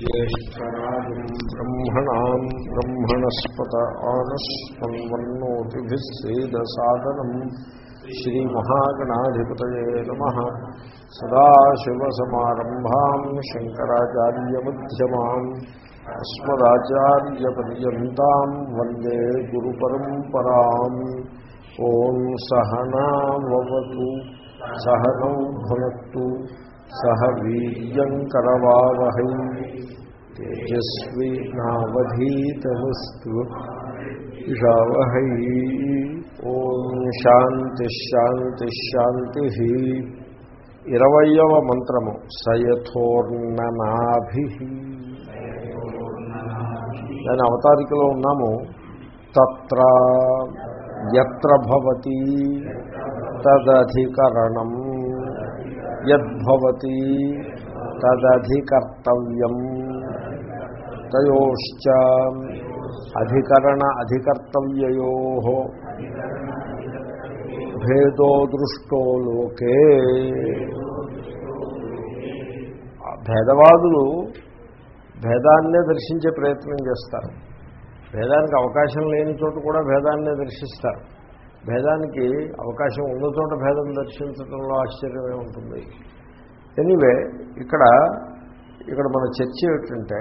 ज्येष्ठराजम् ब्रह्मणाम् ब्रह्मणस्पत आनस्पन्वन्नोतिभिः सेदसादनम् श्रीमहागणाधिपतये नमः सदाशिवसमारम्भाम् शङ्कराचार्यमध्यमाम् अस्मदाचार्यपर्यन्ताम् वन्दे गुरुपरम्पराम् ॐ सहनावतु సహనౌ భునత్తు సహ వీర్యంకరవావహై తేజస్వి నావధీతమస్తు ఇషావహై ఓం శాంతిశాంతిశాంతి ఇరవయవ మంత్రము. సయథోర్ణనాభి. దాని అవతారికలో ఉన్నాము. తత్ర ఎత్ర భవతి తదధికరణం. యద్భవతి తదధికర్తవ్యం. తయోశ్చ అధికరణ అధికర్తవ్యయో. భేదో దృష్టో లోకే. భేదవాదులు భేదాన్నే దర్శించే ప్రయత్నం చేస్తారు. భేదానికి అవకాశం లేని చోట కూడా భేదాన్ని దర్శిస్తారు. భేదానికి అవకాశం ఉన్న చోట భేదం దర్శించడంలో ఆశ్చర్యమే ఉంటుంది. ఎనీవే ఇక్కడ ఇక్కడ మన చర్చ ఏమిటంటే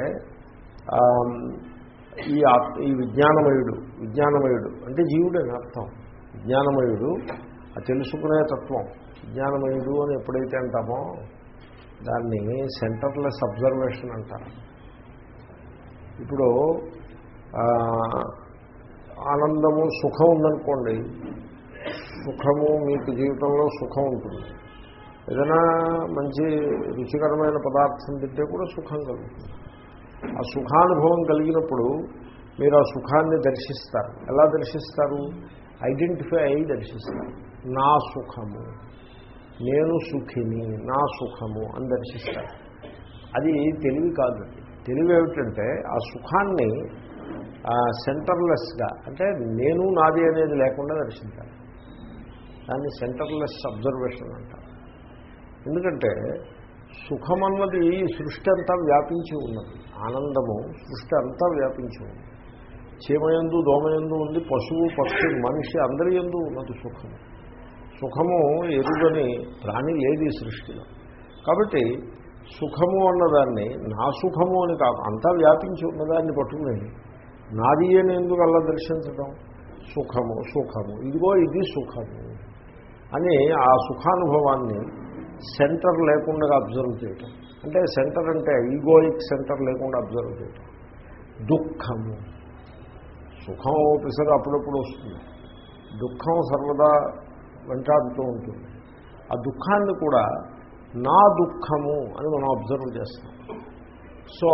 ఈ ఈ విజ్ఞానమయుడు విజ్ఞానమయుడు అంటే జీవుడని అర్థం. విజ్ఞానమయుడు ఆ తెలుసుకునే తత్వం. విజ్ఞానమయుడు అని ఎప్పుడైతే అంటామో దాన్ని సెంటర్లెస్ అబ్జర్వేషన్ అంటారు. ఇప్పుడు ఆనందము సుఖం ఉందనుకోండి సుఖము మీకు జీవితంలో సుఖం ఉంటుంది. ఏదైనా మంచి రుచికరమైన పదార్థం తింటే కూడా సుఖం కలుగుతుంది. ఆ సుఖానుభవం కలిగినప్పుడు మీరు ఆ సుఖాన్ని దర్శిస్తారు. ఎలా దర్శిస్తారు? ఐడెంటిఫై అయ్యి దర్శిస్తారు. నా సుఖము నేను సుఖిని నా సుఖము అని దర్శిస్తారు. అది తెలివి కాదు. తెలివి ఏమిటంటే ఆ సుఖాన్ని సెంటర్లెస్గా అంటే నేను నాది అనేది లేకుండా దర్శించాలి. దాన్ని సెంటర్లెస్ అబ్జర్వేషన్ అంటారు. ఎందుకంటే సుఖమన్నది సృష్టి అంతా వ్యాపించి ఉన్నది. ఆనందము సృష్టి అంతా వ్యాపించి ఉన్నది. చీమయందు దోమయందు ఉంది పశువు పక్షి మనిషి అందరి ఎందు ఉన్నది సుఖము సుఖము ఎరుగని ప్రాణి లేదు సృష్టిలో? కాబట్టి సుఖము అన్నదాన్ని నా సుఖము అని కాదు అంతా వ్యాపించి ఉన్నదాన్ని పట్టుకుని నాది అని ఎందుకు అలా దర్శించడం సుఖము సుఖము. ఇదిగో ఇది సుఖము అని ఆ సుఖానుభవాన్ని సెంటర్ లేకుండా అబ్జర్వ్ చేయటం. అంటే సెంటర్ అంటే ఈగోయిక్ సెంటర్ లేకుండా అబ్జర్వ్ చేయటం. దుఃఖము. సుఖం ఒకసారి అప్పుడప్పుడు వస్తుంది. దుఃఖం సర్వదా వెంటాడుతూ ఉంటుంది. ఆ దుఃఖాన్ని కూడా నా దుఃఖము అని మనం అబ్జర్వ్ చేస్తాం. సో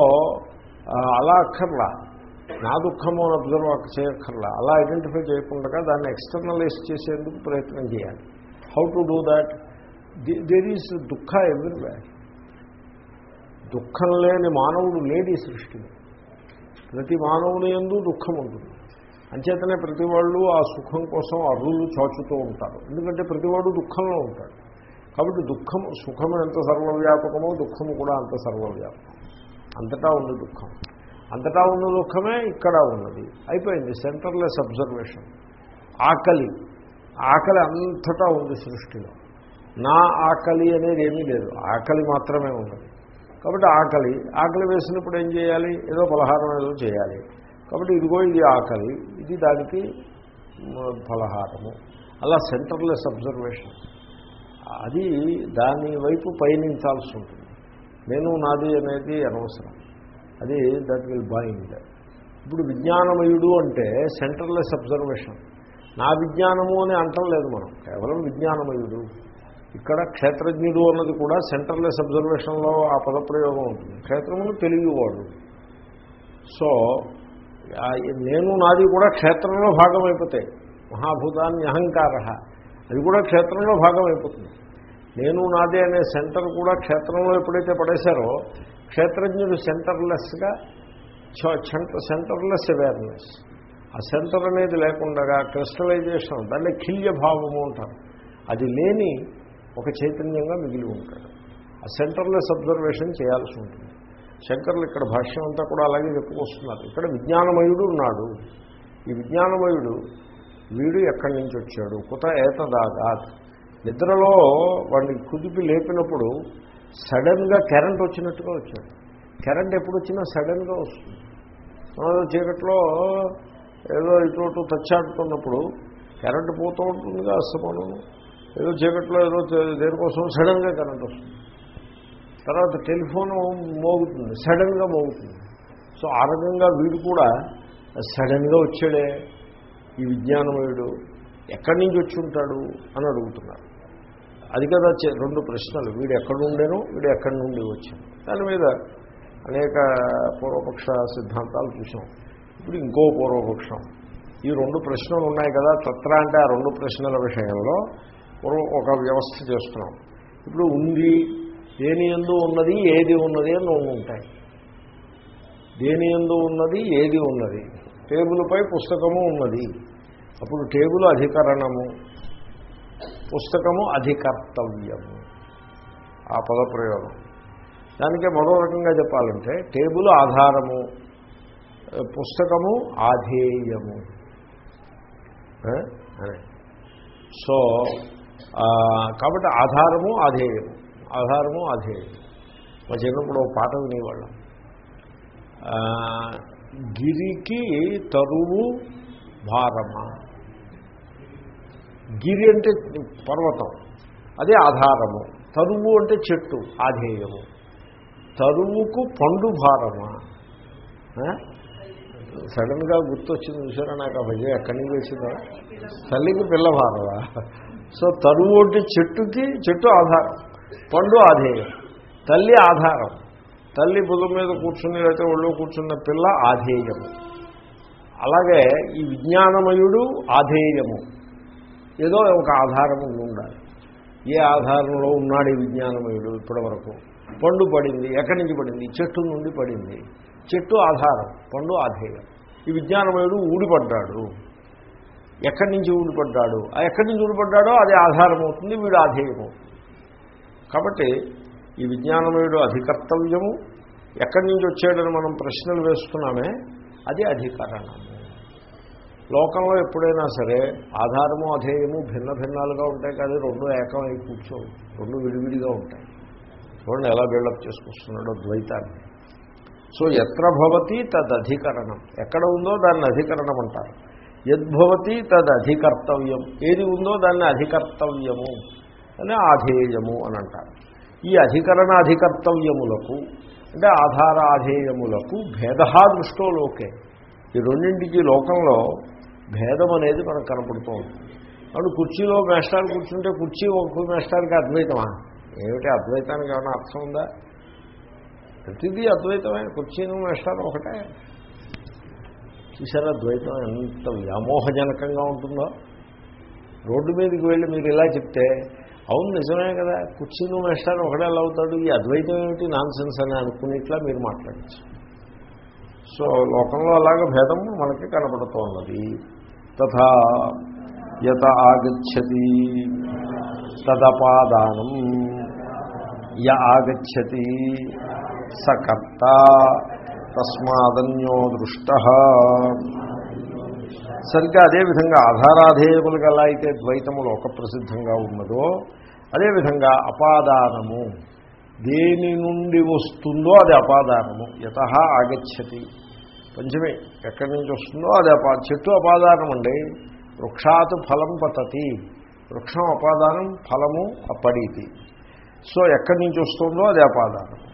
అలా అక్కర్లా. నా దుఃఖము అబ్జర్వ్ చేయక్కర్లా. అలా ఐడెంటిఫై చేయకుండా దాన్ని ఎక్స్టర్నలైజ్ చేసేందుకు ప్రయత్నం చేయాలి. How to do that there is దుఃఖ ఎవ్రీవేర్ దుఃఖం లేని మానవుడు లేడి సృష్టిని. ప్రతి మానవుని ఎందు దుఃఖం ఉంటుంది. అంచేతనే ప్రతి వాళ్ళు ఆ సుఖం కోసం అర్రులు చాచుతూ ఉంటారు. ఎందుకంటే ప్రతివాడు దుఃఖంలో ఉంటాడు. కాబట్టి దుఃఖం సుఖం ఎంత సర్వవ్యాపకమో దుఃఖము కూడా అంత సర్వవ్యాపకం. అంతటా ఉంది దుఃఖం. అంతటా ఉన్న దుఃఖమే ఇక్కడ ఉన్నది. అయిపోయింది సెంటర్లెస్ అబ్జర్వేషన్ ఆకలి. ఆకలి అంతటా ఉంది సృష్టిలో. నా ఆకలి అనేది ఏమీ లేదు. ఆకలి మాత్రమే ఉన్నది. కాబట్టి ఆకలి. ఆకలి వేసినప్పుడు ఏం చేయాలి? ఏదో పలహారం ఏదో చేయాలి. కాబట్టి ఇదిగో ఇది ఆకలి. ఇది దానికి ఫలహారము. అలా సెంటర్లెస్ అబ్జర్వేషన్ అది దాని వైపు పయనించాల్సి ఉంటుంది. నేను నాది అనేది అనవసరం. అది దట్ విల్ బైండ్ ఇప్పుడు విజ్ఞానమయుడు అంటే సెంటర్లెస్ అబ్జర్వేషన్ నా విజ్ఞానము అని అంటలేదు మనం. కేవలం విజ్ఞానమయుడు. ఇక్కడ క్షేత్రజ్ఞుడు అన్నది కూడా సెంటర్లెస్ అబ్జర్వేషన్లో ఆ పదప్రయోగం ఉంటుంది. క్షేత్రమును తెలియవాడు సో నేను నాది కూడా క్షేత్రంలో భాగం అయిపోతాయి మహాభూతాన్ని అహంకార అది కూడా క్షేత్రంలో భాగం అయిపోతుంది నేను నాది అనే సెంటర్ కూడా క్షేత్రంలో ఎప్పుడైతే పడేశారో క్షేత్రజ్ఞుడు సెంటర్లెస్గా సెంటర్లెస్ అవేర్నెస్. ఆ సెంటర్ అనేది లేకుండా క్రిస్టలైజేషన్ దాన్ని కిల్య భావము అంటారు. అది లేని ఒక చైతన్యంగా మిగిలి ఉంటాడు. ఆ సెంటర్లెస్ అబ్జర్వేషన్ చేయాల్సి ఉంటుంది. శంకర్లు ఇక్కడ భాష్యం అంతా కూడా అలాగే చెప్పుకొస్తున్నారు ఇక్కడ విజ్ఞానమయుడు ఉన్నాడు. ఈ విజ్ఞానమయుడు వీడు ఎక్కడి నుంచి వచ్చాడు? కుత ఏతదాగా నిద్రలో వాడిని కుదిపి లేపినప్పుడు సడన్గా కరెంట్ వచ్చినట్టుగా వచ్చాడు. కరెంట్ ఎప్పుడు వచ్చినా సడన్గా వస్తుంది. మనం చీకట్లో ఏదో ఇటు తచ్చాడుతున్నప్పుడు కరెంట్ పోతూ ఉంటుందిగా అస్తమానం. ఏదో చీకట్లో ఏదో దేనికోసం సడన్గా కరెంట్ వస్తుంది. తర్వాత టెలిఫోన్ మోగుతుంది సడన్గా మోగుతుంది. సో ఆ రకంగా వీడు కూడా సడన్గా వచ్చాడే. ఈ విజ్ఞానమయుడు ఎక్కడి నుంచి వచ్చి ఉంటాడు అని అడుగుతున్నారు. అది కదా చే- రెండు ప్రశ్నలు. వీడు ఎక్కడ ఉండేను వీడు ఎక్కడి నుండి వచ్చాను దాని మీద అనేక పూర్వపక్ష సిద్ధాంతాలు చూసాం. ఇప్పుడు ఇంకో పూర్వపక్షం. ఈ రెండు ప్రశ్నలు ఉన్నాయి కదా తత్ర అంటే ఆ రెండు ప్రశ్నల విషయంలో ఒక వ్యవస్థ చేస్తున్నాం. ఇప్పుడు ఉంది దేని ఎందు ఉన్నది ఏది ఉన్నది అని రెండు ఉంటాయి. దేని ఎందు ఉన్నది ఏది ఉన్నది? టేబుల్పై పుస్తకము ఉన్నది. అప్పుడు టేబుల్ అధికరణము. పుస్తకము అధికర్తవ్యము ఆ పదప్రయోగం. దానికే మరో రకంగా చెప్పాలంటే టేబుల్ ఆధారము పుస్తకము ఆధేయము. సో కాబట్టి ఆధారము ఆధేయము. ఆధారము ఆధేయము. మా చిన్నప్పుడు ఒక పాట వినేవాళ్ళం. గిరికి తరువు భారమా? గిరి అంటే పర్వతం. అదే ఆధారము. తరువు అంటే చెట్టు ఆధేయము. తరువుకు పండు భారమా? సడన్గా గుర్తొచ్చింది చూసారా? నాకు ఆ భజ ఎక్కడి నుంచి వేసిందా తల్లికి పిల్ల భారమా? సో తరువు అంటే చెట్టుకి చెట్టు ఆధారం. పండు ఆధేయం. తల్లి ఆధారం. తల్లి భుజం మీద కూర్చుని లేకపోతే ఒళ్ళో కూర్చున్న పిల్ల ఆధేయము. అలాగే ఈ విజ్ఞానమయుడు ఆధేయము. ఏదో ఒక ఆధారము ఉండాలి. ఏ ఆధారంలో ఉన్నాడు ఈ విజ్ఞానమయుడు ఇప్పటి వరకు పండు పడింది ఎక్కడి నుంచి పడింది? చెట్టు నుండి పడింది. చెట్టు ఆధారం పండు ఆధేయం. ఈ విజ్ఞానమయుడు ఊడిపడ్డాడు. ఎక్కడి నుంచి ఊడిపడ్డాడు? ఆ ఎక్కడి నుంచి ఊడిపడ్డాడో అది ఆధారం అవుతుంది వీడు ఆధేయము కాబట్టి ఈ విజ్ఞానమయుడు అధికర్తవ్యము. ఎక్కడి నుంచి వచ్చాడని మనం ప్రశ్నలు వేస్తున్నామే అది అధికరణము. లోకంలో ఎప్పుడైనా సరే ఆధారము అధేయము భిన్న భిన్నాలుగా ఉంటాయి కానీ రెండు ఏకమై కూర్చోవు. రెండు విడివిడిగా ఉంటాయి. చూడండి ఎలా బిల్డప్ చేసుకొస్తున్నాడో ద్వైతాన్ని. సో ఎత్ర భవతి తదధికరణం. ఎక్కడ ఉందో దాన్ని అధికరణం అంటారు. యద్భవతి తదధికర్తవ్యం. ఏది ఉందో దాన్ని అధికర్తవ్యము అని ఆధేయము అని అంటారు. ఈ అధికరణ అధికర్తవ్యములకు అంటే ఆధార ఆధేయములకు భేద దృష్టిలోకే ఈ రెండింటికి లోకంలో భేదం అనేది మనకు కనపడుతూ ఉంటుంది. కాబట్టి కుర్చీలో మేస్టార్ కూర్చుంటే కుర్చీ ఒక మేస్టార్కి అద్వైతమా? ఏమిటి అద్వైతానికి ఏమైనా అర్థం ఉందా? ప్రతిదీ అద్వైతమైన కుర్చీను మేస్టార్ ఒకటే. చూసారా ద్వైతం ఎంత వ్యామోహజనకంగా ఉంటుందో? రోడ్డు మీదకి వెళ్ళి మీరు ఇలా చెప్తే అవును నిజమే కదా కుర్చీను మేస్టార్ ఒకటే అలా అవుతాడు ఈ అద్వైతం ఏమిటి? నాన్ సెన్స్ అని అనుకునేట్లా మీరు మాట్లాడచ్చు. సో లోకంలో అలాగ భేదం మనకి కనపడుతోన్నది తథా యత ఆగచ్చతి తదపాదానం. య ఆగచ్చతి సకర్త తస్మాదన్యో దృష్ట. సరిగ్గా అదేవిధంగా ఆధారాధేయములుగా ఎలా అయితే ద్వైతము లోక ప్రసిద్ధంగా ఉన్నదో అదేవిధంగా అపాదానము దేని నుండి వస్తుందో అది అపాదానము. యత ఆగచ్చతి. పంచమి ఎక్కడి నుంచి వస్తుందో అది అపా చెట్టు అపాదానం అండి. వృక్షాత్ ఫలం పతతి. వృక్షం అపాదానం ఫలము అపడితి సో ఎక్కడి నుంచి వస్తుందో అది అపాదానం.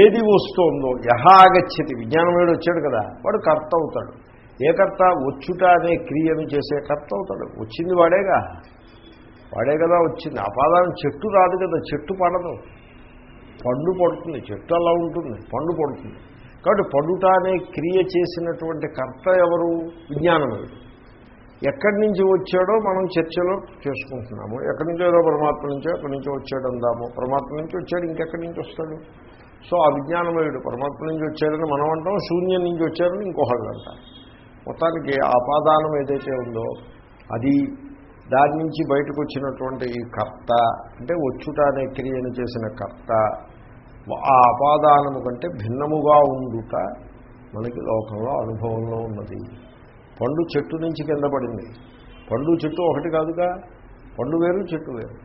ఏది వస్తుందో యహాగచ్చతి విజ్ఞానం వేడు వచ్చాడు కదా వాడు కర్త అవుతాడు. ఏ కర్త? వచ్చుట అనే క్రియను చేసే కర్త అవుతాడు. వచ్చింది వాడేగా. వాడే కదా వచ్చింది. అపాదానం చెట్టు రాదు కదా చెట్టు పడదు. పండు పడుతుంది. చెట్టు అలా ఉంటుంది. పండు పడుతుంది. కాబట్టి పడుట అనే క్రియ చేసినటువంటి కర్త ఎవరు? విజ్ఞానముడు ఎక్కడి నుంచి వచ్చాడో మనం చర్చలో చేసుకుంటున్నాము. ఎక్కడి నుంచో ఏదో పరమాత్మ నుంచో ఎక్కడి నుంచో వచ్చాడు అందాము. పరమాత్మ నుంచి వచ్చాడు ఇంకెక్కడి నుంచి వస్తాడు? సో ఆ విజ్ఞానమయుడు పరమాత్మ నుంచి వచ్చాడని మనం అంటాం శూన్యం నుంచి వచ్చారని ఇంకొకళ్ళు అంటారు. మొత్తానికి ఆపాదానం ఏదైతే ఉందో అది దాని నుంచి బయటకు వచ్చినటువంటి ఈ కర్త అంటే వచ్చుట అనే క్రియను చేసిన కర్త ఆ అపాదానము కంటే భిన్నముగా ఉండుట మనకి లోకంలో అనుభవంలో ఉన్నది. పండు చెట్టు నుంచి కింద పడింది. పండు చెట్టు ఒకటి కాదుగా పండు వేరు చెట్టు వేరు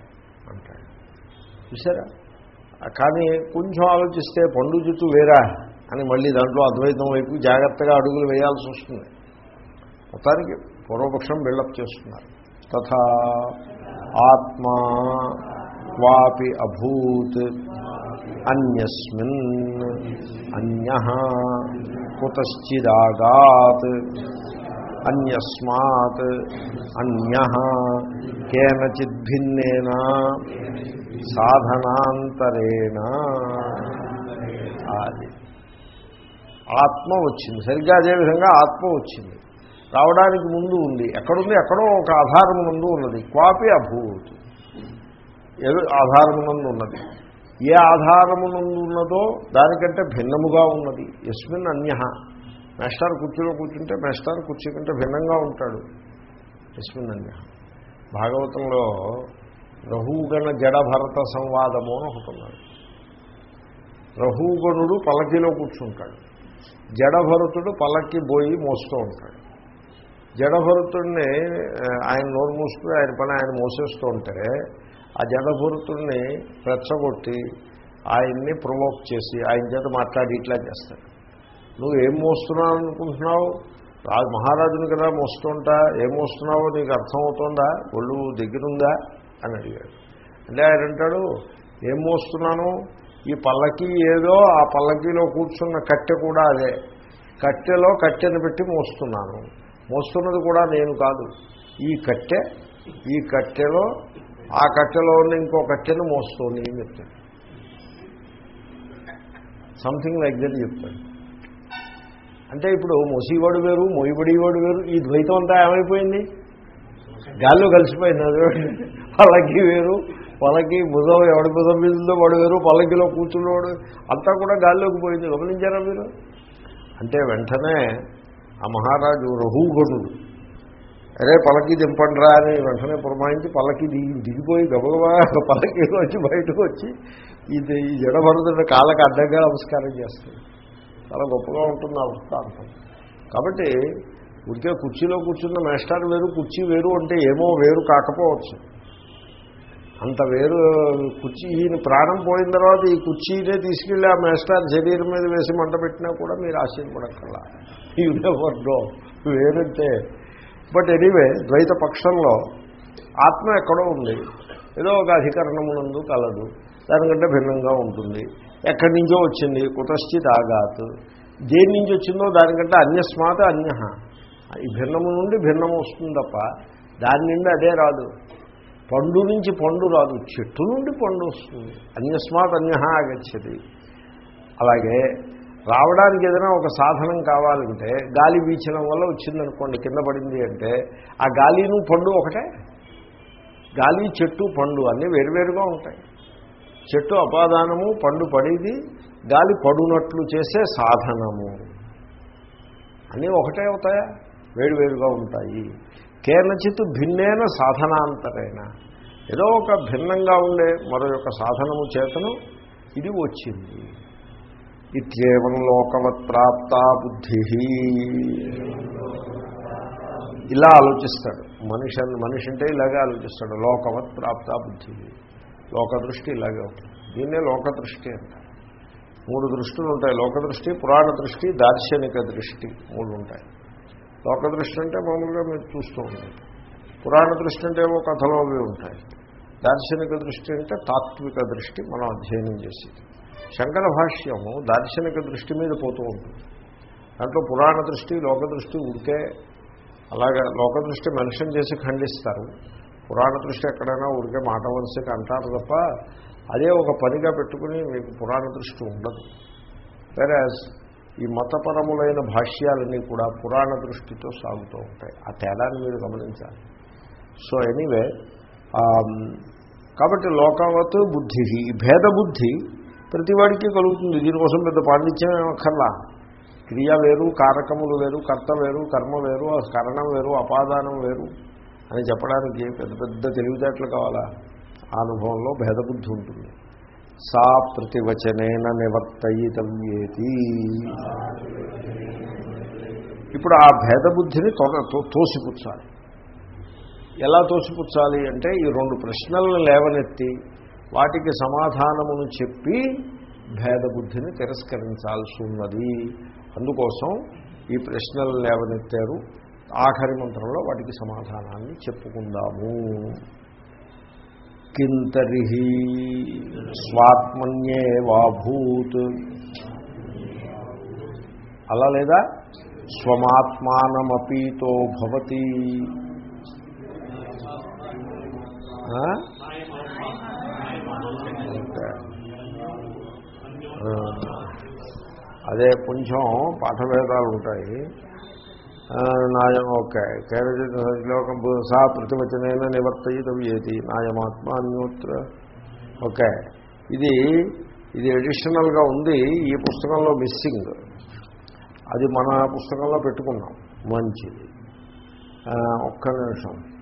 అంటాడు. చూసారా కానీ కొంచెం ఆలోచిస్తే పండు చెట్టు వేరా అని మళ్ళీ దాంట్లో అద్వైతం వైపు జాగ్రత్తగా అడుగులు వేయాల్సి వస్తుంది. మొత్తానికి పూర్వపక్షం బిల్డప్ చేస్తున్నారు. తథా ఆత్మా వాపి అభూత్ అన్యస్మిన్ అన్య కుతశ్చిదాగాత్ అన్యస్మాత్ అన్య కేనచిద్ భిన్నేన సాధనాంతరేణ. అది ఆత్మ వచ్చింది. సరిగ్గా అదేవిధంగా ఆత్మ వచ్చింది. రావడానికి ముందు ఉంది. ఎక్కడుంది? ఎక్కడో ఒక ఆధారం ముందు ఉన్నది. క్వాపి అభూత్. ఏదో ఆధారమునందు ఉన్నది. ఏ ఆధారమునందున్నదో దానికంటే భిన్నముగా ఉన్నది. యస్మిన్ అన్య మెస్టార్ కుర్చీలో కూర్చుంటే మెస్టార్ కుర్చీ కంటే భిన్నంగా ఉంటాడు. యస్మిన్ అన్య భాగవతంలో రహూగణ జడభరత సంవాదము అని ఒకటి ఉన్నాడు రహూగణుడు పల్లకీలో కూర్చుంటాడు. జడభరతుడు పల్లకి పోయి మోస్తూ ఉంటాడు. జడభరతుడిని ఆయన నోరు మూసుకుని ఆయన పని ఆయన మోసేస్తూ ఉంటే ఆ జడభరతుడిని రెచ్చగొట్టి ఆయన్ని ప్రొవోక్ చేసి ఆయన చేత మాట్లాడి ఇట్లా చేస్తాడు నువ్వు ఏం మోస్తున్నావు అనుకుంటున్నావు? రాజు మహారాజుని కదా మోస్తుంటా ఏం మోస్తున్నావో నీకు అర్థమవుతుందా? ఒళ్ళు దగ్గరుందా? అని అడిగాడు. అంటే ఆయన అంటాడు ఏం మోస్తున్నాను? ఈ పల్లకి ఏదో ఆ పల్లకీలో కూర్చున్న కట్టె కూడా అదే. కట్టెలో కట్టెను పెట్టి మోస్తున్నాను. మోస్తున్నది కూడా నేను కాదు. ఈ కట్టె ఈ కట్టెలో ఆ కట్టెలో ఉన్న ఇంకో కట్టెను మోస్తోంది అని చెప్తాడు సంథింగ్ లైక్ దట్ చెప్తాడు. అంటే ఇప్పుడు మొసివాడు వేరు మొయ్యబడివాడు వేరు ఈ ద్వైతం అంతా ఏమైపోయింది? గాల్లో కలిసిపోయింది వాళ్ళకి వేరు పలకి బుధం ఎవడి బుధం మీద వాడు వేరు పలకిలో కూర్చున్నవాడు అంతా కూడా గాల్లోకి పోయింది. గమనించారా మీరు? అంటే వెంటనే ఆ మహారాజు రహూగణుడు అరే పలకి దింపండిరా అని వెంటనే పురమాయించి పల్లకి దిగి దిగిపోయి గబగబా పలకి వచ్చి బయటకు వచ్చి ఇది ఈ జడభరతుడి కాళ్ళకి అడ్డంగా నమస్కారం చేస్తుంది. చాలా గొప్పగా ఉంటుంది ఆ వృత్తాంతం. కాబట్టి ఉడికే కుర్చీలో కూర్చున్న మేస్టార్ వేరు కుర్చీ వేరు అంటే ఏమో వేరు కాకపోవచ్చు. అంత వేరు కుర్చీ ఈయన ప్రాణం పోయిన తర్వాత ఈ కుర్చీనే తీసుకెళ్ళి ఆ మేస్టార్ శరీరం మీద వేసి మంట పెట్టినా కూడా మీరు ఆశ్చర్యపడక్కర్లా. యూ నెవర్ డో వేరంటే బట్ ఎనీవే ద్వైత పక్షంలో ఆత్మ ఎక్కడో ఉంది. ఏదో ఒక అధికరణమునందు కలదు. దానికంటే భిన్నంగా ఉంటుంది. ఎక్కడి నుంచో వచ్చింది కుతశ్చిత్ ఆగాత్ దేని నుంచి వచ్చిందో దానికంటే అన్యస్మాత అన్య. ఈ భిన్నము నుండి భిన్నము వస్తుంది తప్ప దాని నుండి అదే రాదు. పండు నుంచి పండు రాదు. చెట్టు నుండి పండు వస్తుంది. అన్యస్మాత్ అన్య ఆగచ్చది. అలాగే రావడానికి ఏదైనా ఒక సాధనం కావాలంటే గాలి వీచడం వల్ల వచ్చిందనుకోండి కింద పడింది అంటే ఆ గాలిను పండు ఒకటే. గాలి చెట్టు పండు అన్నీ వేరువేరుగా ఉంటాయి. చెట్టు అపాదానము పండు పడేది గాలి పడునట్లు చేసే సాధనము. అన్నీ ఒకటే అవుతాయా? వేరువేరుగా ఉంటాయి. కేనచిత్ భిన్నేన సాధనాంతరైన ఏదో ఒక భిన్నంగా ఉండే మరో యొక్క సాధనము చేతను ఇది వచ్చింది. ఇత్యేవం లోకవత్ ప్రాప్త బుద్ధి. ఇలా ఆలోచిస్తాడు. మనిషి మనిషి అంటే ఇలాగే ఆలోచిస్తాడు. లోకవత్ ప్రాప్త బుద్ధి. లోక దృష్టి ఇలాగే ఉంటుంది. దీన్నే లోక దృష్టి అంటారు మూడు దృష్టిలు ఉంటాయి. లోక దృష్టి పురాణ దృష్టి దార్శనిక దృష్టి మూడు ఉంటాయి. లోక దృష్టి అంటే మామూలుగా మీరు చూస్తూ ఉంటాయి పురాణ దృష్టి అంటే ఏవో కథలో అవి ఉంటాయి. దార్శనిక దృష్టి అంటే తాత్విక దృష్టి మనం అధ్యయనం చేసేది. శంకర భాష్యము దార్శనిక దృష్టి మీద పోతూ ఉంటుంది. దాంట్లో పురాణ దృష్టి లోక దృష్టి ఉడికే అలాగే లోక దృష్టి మెన్షన్ చేసి ఖండిస్తారు. పురాణ దృష్టి ఎక్కడైనా ఊరికే మాట వలసకి అంటారు తప్ప అదే ఒక పనిగా పెట్టుకుని మీకు పురాణ దృష్టి ఉండదు. వెరాజ్ ఈ మతపరములైన భాష్యాలన్నీ కూడా పురాణ దృష్టితో సాగుతూ ఉంటాయి. ఆ తేడాన్ని మీరు గమనించాలి. సో ఎనీవే um, కాబట్టి లోకవత్ బుద్ధి ఈ భేద బుద్ధి ప్రతివాడికి కలుగుతుంది. దీనికోసం పెద్ద పాండిత్యం ఏమక్కర్లా. క్రియ వేరు కారకములు వేరు కర్త వేరు కర్మ వేరు కరణం వేరు అపాదానం వేరు అని చెప్పడానికి పెద్ద పెద్ద తెలివితేటలు కావాలా? ఆ అనుభవంలో భేదబుద్ధి ఉంటుంది. సా ప్రతివచనేన నివర్తయితవ్యేతి. ఇప్పుడు ఆ భేదబుద్ధిని తొగ తోసిపుచ్చాలి. ఎలా తోసిపుచ్చాలి అంటే ఈ రెండు ప్రశ్నలను లేవనెత్తి వాటికి సమాధానమును చెప్పి భేదబుద్ధిని తిరస్కరించాల్సి ఉన్నది అందుకోసం ఈ ప్రశ్నలు లేవనెత్తారు. ఆఖరి మంత్రంలో వాటికి సమాధానాన్ని చెప్పుకుందాము. కింతరిహి స్వాత్మన్యేవాభూత్ అలా లేదా? స్వమాత్మానమపీతో భవతి ఆ? ఓకే. ఆ. అదే కొంచెం పాఠభేదాలు ఉంటాయి. నాయం ఓకే. కేరళలోకం సా ప్రతివచనైన నివర్తయితవ్యేది నాయమాత్మ అన్యోత్ర. ఓకే. ఇది ఇది ఎడిషనల్గా ఉంది ఈ పుస్తకంలో మిస్సింగ్. అది మన పుస్తకంలో పెట్టుకున్నాం. మంచిది. ఒక్క నిమిషం ఆ,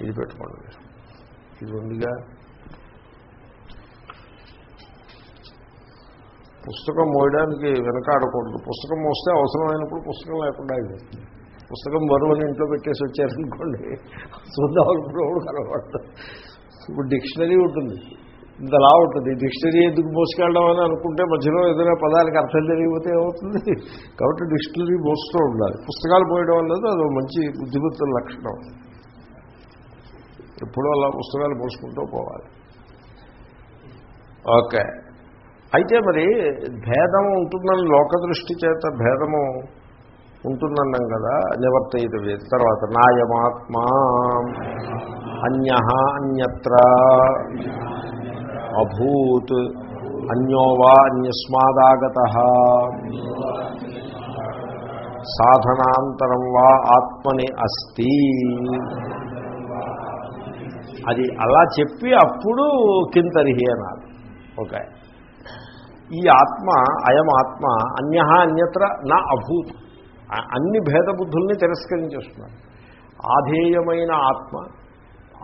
ఇది పెట్టుకోండి. మీరు. ఇది ఉందిగా పుస్తకం మోయడానికి వెనకాడకూడదు. పుస్తకం మోస్తే అవసరమైనప్పుడు పుస్తకం లేకుండా అయిపోతుంది. పుస్తకం బరువుని ఇంట్లో పెట్టేసి వచ్చారనుకోండి చూద్దాం కనబడతాం ఇప్పుడు డిక్షనరీ ఉంటుంది. ఇంతలా ఉంటుంది. డిక్షనరీ ఎందుకు మోసుకెళ్ళడం అని అనుకుంటే మధ్యలో ఏదైనా పదాలకు అర్థం తెలియకపోతే ఏమవుతుంది? కాబట్టి డిక్షనరీ మోస్తూ ఉండాలి. పుస్తకాలు పోయడం అనేది అది మంచి బుద్ధిమత్తుల లక్షణం. ఎప్పుడూ అలా పుస్తకాలు పోసుకుంటూ పోవాలి. ఓకే. అయితే మరి భేదం ఉంటుందని లోకదృష్టి చేత భేదము ఉంటుందన్నాం కదా నివర్తయిత వేది తర్వాత నాయమాత్మా అన్య అన్యత్ర అభూత్ అన్యోవా అన్యస్మాదాగత సాధనాంతరం వా ఆత్మని అస్తి అది అలా చెప్పి అప్పుడు కింతరిహి అన్నారు. ఓకే ఈ ఆత్మ అయం ఆత్మ అన్య అన్యత్ర నా అభూత్. అన్ని భేదబుద్ధుల్ని తిరస్కరించేస్తున్నారు. ఆధేయమైన ఆత్మ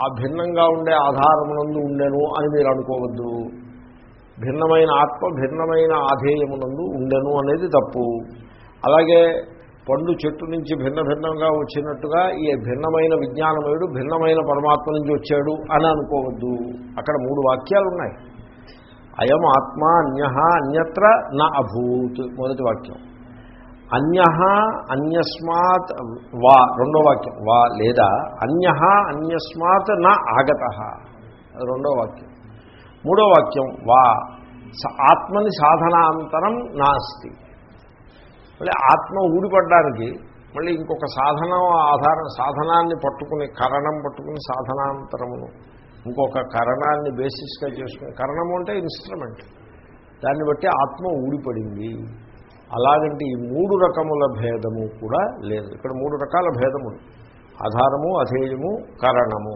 ఆ భిన్నంగా ఉండే ఆధారమునందు ఉండెను అని మీరు అనుకోవద్దు. భిన్నమైన ఆత్మ భిన్నమైన ఆధేయమునందు ఉండెను అనేది తప్పు. అలాగే పండు చెట్టు నుంచి భిన్న భిన్నంగా వచ్చినట్టుగా ఈ భిన్నమైన విజ్ఞానమయుడు భిన్నమైన పరమాత్మ నుంచి వచ్చాడు అని అనుకోవద్దు. అక్కడ మూడు వాక్యాలు ఉన్నాయి అయం ఆత్మ అన్య అన్యత్ర నా అభూత్ మొదటి వాక్యం. అన్య అన్యస్మాత్ వా రెండో వాక్యం. వా లేదా అన్య అన్యస్మాత్ నా ఆగత. రెండో వాక్యం. మూడో వాక్యం. వా ఆత్మని సాధనాంతరం నాస్తి. మళ్ళీ ఆత్మ ఊడిపడ్డానికి మళ్ళీ ఇంకొక సాధన ఆధారం సాధనాన్ని పట్టుకుని కరణం పట్టుకుని సాధనాంతరమును ఇంకొక కరణాన్ని బేసిస్గా చేసుకుని కరణము అంటే ఇన్స్ట్రుమెంట్. దాన్ని బట్టి ఆత్మ ఊడిపడింది. అలాగంటే ఈ మూడు రకముల భేదము కూడా లేదు. ఇక్కడ మూడు రకాల భేదములు. ఆధారము అధేయము కరణము.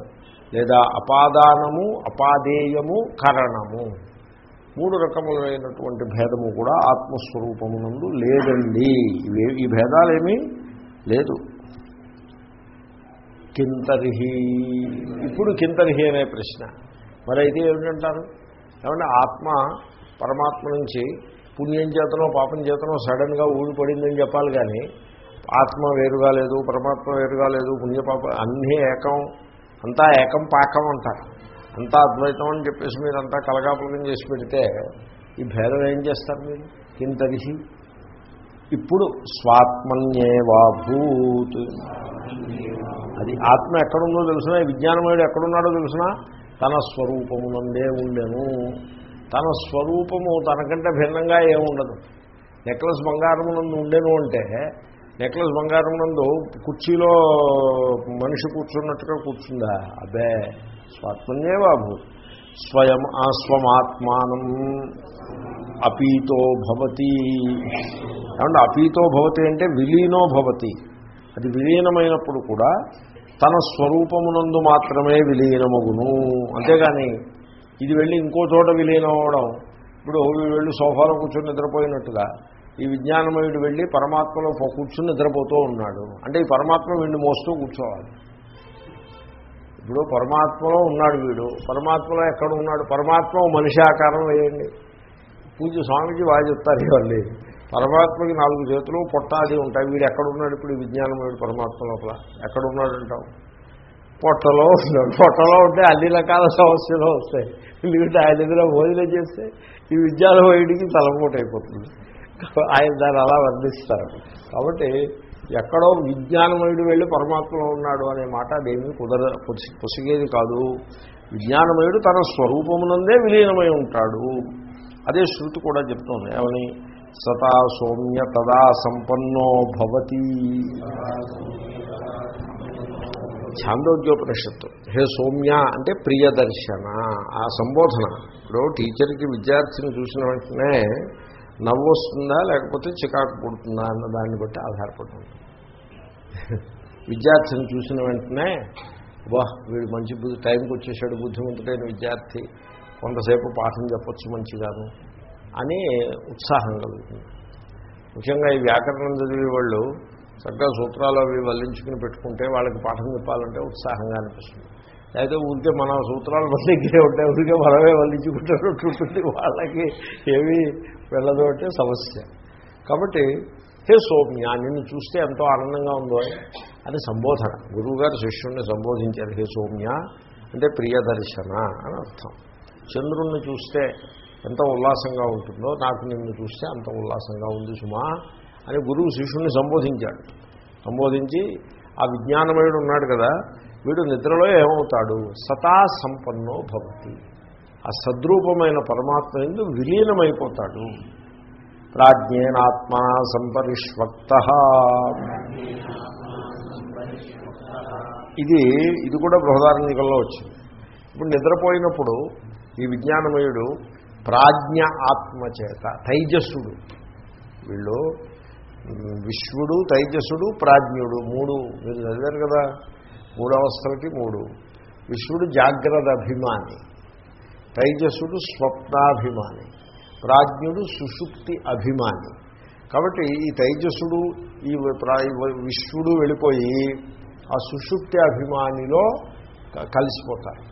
లేదా అపాదానము అపాదేయము కరణము. మూడు రకములైనటువంటి భేదము కూడా ఆత్మస్వరూపమునందు లేదండి. ఈ భేదాలేమీ లేదు. కింతరిహి. ఇప్పుడు కింతరిహి అనే ప్రశ్న. మరి అయితే ఏమిటంటారు? ఏమంటే ఆత్మ పరమాత్మ నుంచి పుణ్యం చేతనో పాపం చేతనో సడన్గా ఊడిపడిందని చెప్పాలి కానీ ఆత్మ వేరుగా లేదు పరమాత్మ వేరుగా లేదు పుణ్యపాప అన్నీ ఏకం అంతా ఏకం పాకం అంటారు. అంతా అద్వైతం అని చెప్పేసి మీరు అంతా కలగాపులకం చేసి పెడితే ఈ భేదం ఏం చేస్తారు మీరు? కింతరిహి ఇప్పుడు స్వాత్మన్యేవాభూత్ అది ఆత్మ ఎక్కడుందో తెలిసినా? విజ్ఞానమయుడు ఎక్కడున్నాడో తెలిసినా? తన స్వరూపమునందే ఉండెను. తన స్వరూపము తనకంటే భిన్నంగా ఏముండదు. నెక్లెస్ బంగారము నందు ఉండెను అంటే నెక్లెస్ బంగారం నందు కుర్చీలో మనిషి కూర్చున్నట్టుగా కూర్చుందా? అబ్బే స్వాత్మన్యే బాబు. స్వయం ఆస్వమాత్మానం అపీతో భవతి. ఏమంటే అపీతో భవతి అంటే విలీనో భవతి. అది విలీనమైనప్పుడు కూడా తన స్వరూపమునందు మాత్రమే విలీనమగును. అంతేగాని ఇది వెళ్ళి ఇంకో చోట విలీనం అవడం ఇప్పుడు వీళ్ళు వెళ్ళి సోఫాలో కూర్చొని నిద్రపోయినట్టుగా ఈ విజ్ఞానమయుడు వెళ్ళి పరమాత్మలో కూర్చుని నిద్రపోతూ ఉన్నాడు. అంటే ఈ పరమాత్మ వీడిని మోస్తూ కూర్చోవాలి. ఇప్పుడు పరమాత్మలో ఉన్నాడు వీడు. పరమాత్మలో ఎక్కడ ఉన్నాడు? పరమాత్మ మనిషి ఆకారం వేయండి. పూజ స్వామిజీ బాగా చెప్తారు ఇవన్నీ. పరమాత్మకి నాలుగు చేతులు పొట్ట అది ఉంటాయి. వీడు ఎక్కడున్నాడు ఇప్పుడు ఈ విజ్ఞానమయుడు పరమాత్మ లోపల? ఎక్కడ ఉన్నాడు అంటావు పొట్టలో ఉన్నాడు. పొట్టలో ఉంటే అన్ని రకాల సమస్యలు వస్తాయి. ఎందుకంటే ఆయన దగ్గర భోజనం చేస్తే ఈ విద్యాలయుడికి తలపోటు ఆయన దాన్ని అలా వర్ణిస్తారు. కాబట్టి ఎక్కడో విజ్ఞానమయుడు వెళ్ళి పరమాత్మలో ఉన్నాడు అనే మాట అదేమీ కుదర పొసిగేది కాదు. విజ్ఞానమయుడు తన స్వరూపమునందే విలీనమై ఉంటాడు. అదే శృతి కూడా చెప్తోంది. ఏమని? సతా సౌమ్య తదా సంపన్నో భవతి. ఛాందోగ్యోపనిషత్తు. హే సౌమ్య అంటే ప్రియదర్శన. ఆ సంబోధన. ఇప్పుడు టీచర్కి విద్యార్థిని చూసిన వెంటనే నవ్వు వస్తుందా లేకపోతే చికాకు పుడుతుందా అన్న దాన్ని బట్టి ఆధారపడి ఉంటుంది. విద్యార్థిని చూసిన వెంటనే వాహ్ వీడు మంచి బుద్ధి టైంకి వచ్చేసాడు బుద్ధిమంతుడైన విద్యార్థి కొంతసేపు పాఠం చెప్పొచ్చు మంచిగాను అని ఉత్సాహం కలుగుతుంది. ముఖ్యంగా ఈ వ్యాకరణం చదివే వాళ్ళు చక్కగా సూత్రాలు అవి వల్లించుకుని పెట్టుకుంటే వాళ్ళకి పాఠం చెప్పాలంటే ఉత్సాహంగా అనిపిస్తుంది. అయితే ఊరికే మన సూత్రాలు మన దగ్గరే ఉంటాయి ఊరికే మనమే వల్లించుకుంటున్నట్టు ఉంటుంది. వాళ్ళకి ఏమీ వెళ్ళదు అంటే సమస్య. కాబట్టి హే సోమ్య నిన్ను చూస్తే ఎంతో ఆనందంగా ఉందో? అని సంబోధన. గురువుగారు శిష్యుణ్ణి సంబోధించారు హే సౌమ్య అంటే ప్రియదర్శన అని అర్థం. చంద్రుణ్ణి చూస్తే ఎంత ఉల్లాసంగా ఉంటుందో నాకు నిన్ను చూస్తే అంత ఉల్లాసంగా ఉంది సుమా అని గురువు శిష్యుణ్ణి సంబోధించాడు. సంబోధించి ఆ విజ్ఞానమయుడు ఉన్నాడు కదా వీడు నిద్రలో ఏమవుతాడు? సతా సంపన్నో భవతి. ఆ సద్రూపమైన పరమాత్మ ఎందు విలీనమైపోతాడు. ప్రాజ్ఞేనాత్మా సంపరిష్వక్త. ఇది ఇది కూడా బృహదారణ్యకంలో వచ్చింది. ఇప్పుడు నిద్రపోయినప్పుడు ఈ విజ్ఞానమయుడు ప్రాజ్ఞ ఆత్మ చేత తైజస్సుడు. వీళ్ళు విశ్వడు తైజస్సుడు ప్రాజ్ఞుడు మూడు. మీరు చదివారు కదా? మూడు అవస్థలకి మూడు. విశ్వడు జాగ్రత్త అభిమాని తైజసుడు స్వప్నాభిమాని ప్రాజ్ఞుడు సుషుప్తి అభిమాని. కాబట్టి ఈ తైజసుడు ఈ విశ్వడు వెళ్ళిపోయి ఆ సుషుప్తి అభిమానిలో కలిసిపోతారు.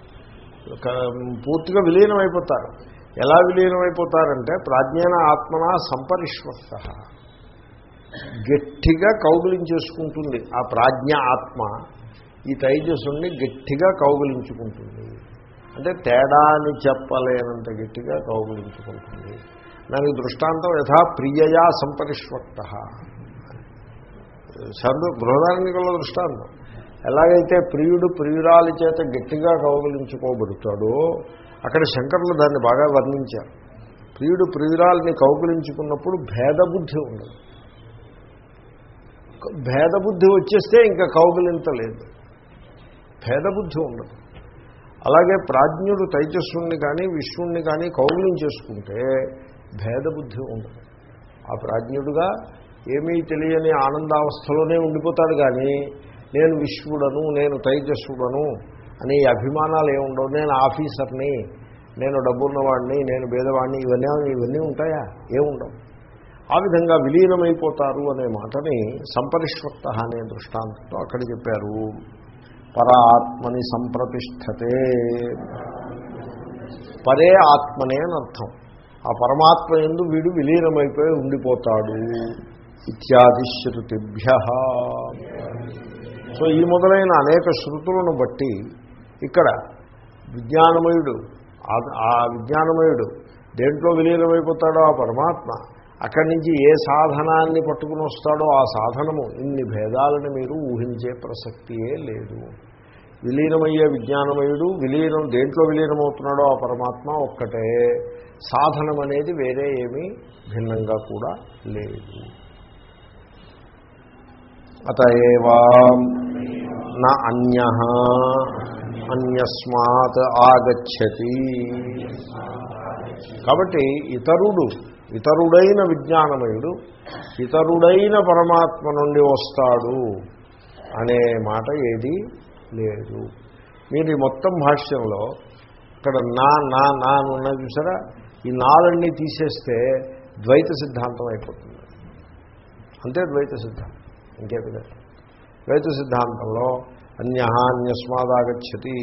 పూర్తిగా విలీనమైపోతారు. ఎలా విలీనమైపోతారంటే ప్రాజ్ఞాన ఆత్మన సంపరిష్వక్త గట్టిగా కౌగులించేసుకుంటుంది ఆ ప్రాజ్ఞ ఆత్మ ఈ తైజస్సుని గట్టిగా కౌగులించుకుంటుంది. అంటే తేడా అని చెప్పలేనంత గట్టిగా కౌగులించుకుంటుంది. దానికి దృష్టాంతం యథా ప్రియయా సంపరిష్వక్త. చంద్ర బృహదారణికలో దృష్టాంతం. ఎలాగైతే ప్రియుడు ప్రియురాలి చేత గట్టిగా కౌగులించుకోబడుతాడో అక్కడ శంకరులు దాన్ని బాగా వర్ణించారు. ప్రియుడు ప్రియురాలిని కౌగులించుకున్నప్పుడు భేదబుద్ధి ఉండదు. భేదబుద్ధి వచ్చేస్తే ఇంకా కౌగులింతలేదు భేదబుద్ధి ఉండదు. అలాగే ప్రాజ్ఞుడు తైజస్సుణ్ణి కానీ విష్ణుణ్ణి కానీ కౌగులించేసుకుంటే భేదబుద్ధి ఉండదు. ఆ ప్రాజ్ఞుడుగా ఏమీ తెలియని ఆనందావస్థలోనే ఉండిపోతాడు కానీ నేను విశ్వడను నేను తైజస్సుడను అనే అభిమానాలు ఏముండవు నేను ఆఫీసర్ని నేను డబ్బున్నవాడిని నేను భేదవాడిని ఇవన్నీ ఇవన్నీ ఉంటాయా? ఏముండవు ఆ విధంగా విలీనమైపోతారు అనే మాటని సంపరిష్వక్త అనే దృష్టాంతంతో అక్కడ చెప్పారు. పరాత్మని సంప్రతిష్టతే పరే ఆత్మనే అని అర్థం. ఆ పరమాత్మ ఎందు వీడు విలీనమైపోయి ఉండిపోతాడు. ఇత్యాది శృతిభ్య. సో ఈ మొదలైన అనేక శృతులను బట్టి ఇక్కడ విజ్ఞానమయుడు ఆ- ఆ విజ్ఞానమయుడు దేంట్లో విలీనమైపోతాడో ఆ పరమాత్మ అక్కడి నుంచి ఏ సాధనాన్ని పట్టుకుని వస్తాడో ఆ సాధనము. ఇన్ని భేదాలను మీరు ఊహించే ప్రసక్తియే లేదు. విలీనమయ్యే విజ్ఞానమయుడు విలీనం దేంట్లో విలీనమవుతున్నాడో ఆ పరమాత్మ ఒక్కటే. సాధనం అనేది వేరే ఏమీ భిన్నంగా కూడా లేదు. అతఏవా నా అన్య అన్యస్మాత్ ఆగచ్చతి. కాబట్టి ఇతరుడు ఇతరుడైన విజ్ఞానమయుడు ఇతరుడైన పరమాత్మ నుండి వస్తాడు అనే మాట ఏది లేదు. మీరు ఈ మొత్తం భాష్యంలో ఇక్కడ నా నా నా అని ఉన్నది చూసారా? ఈ నాలన్నీ తీసేస్తే ద్వైత సిద్ధాంతం అయిపోతుంది. అంతే ద్వైత సిద్ధాంతం. ఇంకేది లేదు ద్వైత సిద్ధాంతంలో అన్య అన్యస్మాదాగచ్చతి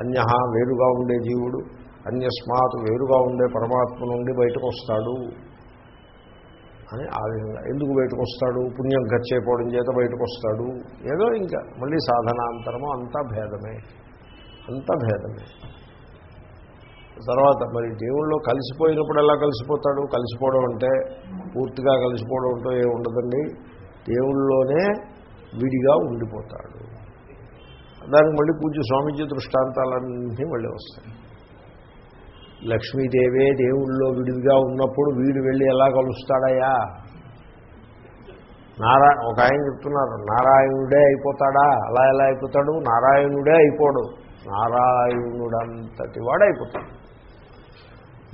అన్య వేరుగా ఉండే జీవుడు అన్యస్మాత్ వేరుగా ఉండే పరమాత్మ నుండి బయటకు వస్తాడు. అని ఆ విధంగా. ఎందుకు బయటకు వస్తాడు పుణ్యం ఖర్చు అయిపోవడం చేత బయటకు వస్తాడు ఏదో ఇంకా మళ్ళీ సాధనాంతరము అంతా భేదమే. అంతా భేదమే. తర్వాత మరి దేవుళ్ళు కలిసిపోయినప్పుడు ఎలా కలిసిపోతాడు? కలిసిపోవడం అంటే పూర్తిగా కలిసిపోవడం అంటూ ఏ ఉండదండి. దేవుళ్ళలోనే విడిగా ఉండిపోతాడు. దానికి మళ్ళీ పూజ స్వామీజీ దృష్టాంతాలన్నీ మళ్ళీ వస్తాయి. లక్ష్మీదేవే దేవుళ్ళో విడివిగా ఉన్నప్పుడు వీడు వెళ్ళి ఎలా కలుస్తాడయ్యా? నారా ఒక ఆయన చెప్తున్నారు నారాయణుడే అయిపోతాడా? అలా ఎలా అయిపోతాడు? నారాయణుడే అయిపోడు. నారాయణుడంతటి వాడైపోతాడు. అయిపోతాడు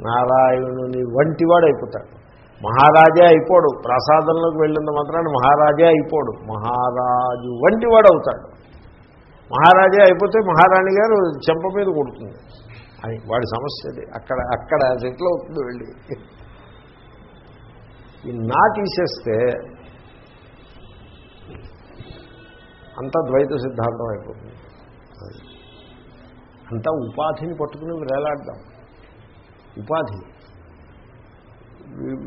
నారాయణుని వంటి వాడు మహారాజే అయిపోడు. ప్రసాదంలోకి వెళ్ళిన మాత్రాన్ని మహారాజే అయిపోడు. మహారాజు వంటి వాడవుతాడు. మహారాజే అయిపోతే మహారాణి గారు చెంప మీద కొడుతుంది. అని వాడి సమస్య అది. అక్కడ అక్కడ సెటిల్ అవుతుంది వెళ్ళి. ఈ నా తీసేస్తే అంతా ద్వైత సిద్ధాంతం అయిపోతుంది. అంత అంతా ఉపాధిని పట్టుకుని వేలాడదాం. ఉపాధి.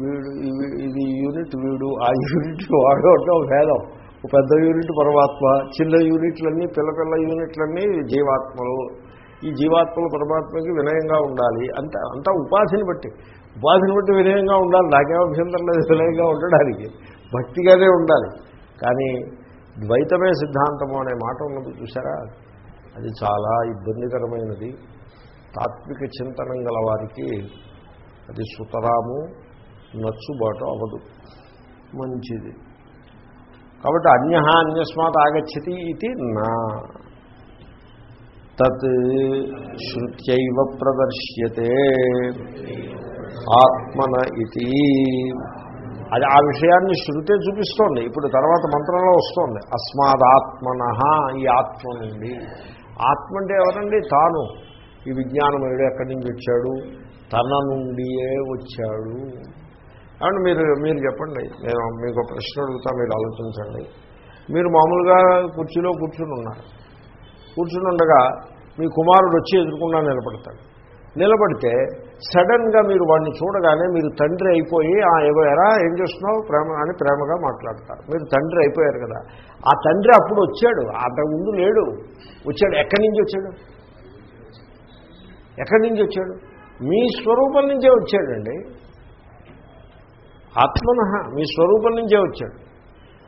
వీడు ఇది యూనిట్ వీడు ఆ యూనిట్ వాడు అంటే ఒక భేదం పెద్ద యూనిట్ పరమాత్మ చిన్న యూనిట్లన్నీ పిల్ల పిల్ల యూనిట్లన్నీ జీవాత్మలు. ఈ జీవాత్మలు పరమాత్మకి వినయంగా ఉండాలి అంత అంతా ఉపాధిని బట్టి. ఉపాధిని బట్టి వినయంగా ఉండాలి. నాకేం అభ్యంతరం లేదు వినయంగా ఉండడానికి. భక్తిగానే ఉండాలి. కానీ ద్వైతమే సిద్ధాంతము అనే మాట ఉన్నది చూసారా అది చాలా ఇబ్బందికరమైనది. తాత్విక చింతనం గల వారికి అది సుతరాము నచ్చుబాటు అవదు మంచిది. కాబట్టి అన్య అన్యస్మాత్ ఆగచ్చతి ఇది నా. తత్ శృత్యైవ ప్రదర్శ్యతే. ఆత్మన ఇది అది ఆ విషయాన్ని శృతే చూపిస్తోంది. ఇప్పుడు తర్వాత మంత్రంలో వస్తోంది. అస్మాదాత్మన ఈ ఆత్మ నుండి. ఆత్మ అంటే ఎవరండి? తాను. ఈ విజ్ఞానమయుడు ఎక్కడి నుంచి వచ్చాడు? తన నుండియే వచ్చాడు. అండ్ మీరు మీరు చెప్పండి. నేను మీకు ప్రశ్న అడుగుతా మీరు ఆలోచించండి. మీరు మామూలుగా కుర్చీలో కూర్చుని ఉన్నారు. కూర్చుని ఉండగా మీ కుమారుడు వచ్చి ఎదుర్కొన్నా నిలబడతాడు. నిలబడితే సడన్గా మీరు వాడిని చూడగానే మీరు తండ్రి అయిపోయి ఆ ఎరా ఏం చేస్తున్నావు? ప్రేమ అని ప్రేమగా మాట్లాడతారు. మీరు తండ్రి అయిపోయారు కదా. ఆ తండ్రి అప్పుడు వచ్చాడు. అంతకు ముందు లేడు. వచ్చాడు. ఎక్కడి నుంచి వచ్చాడు? ఎక్కడి నుంచి వచ్చాడు? మీ స్వరూపం నుంచే వచ్చాడండి. ఆత్మన మీ స్వరూపం నుంచే వచ్చాడు.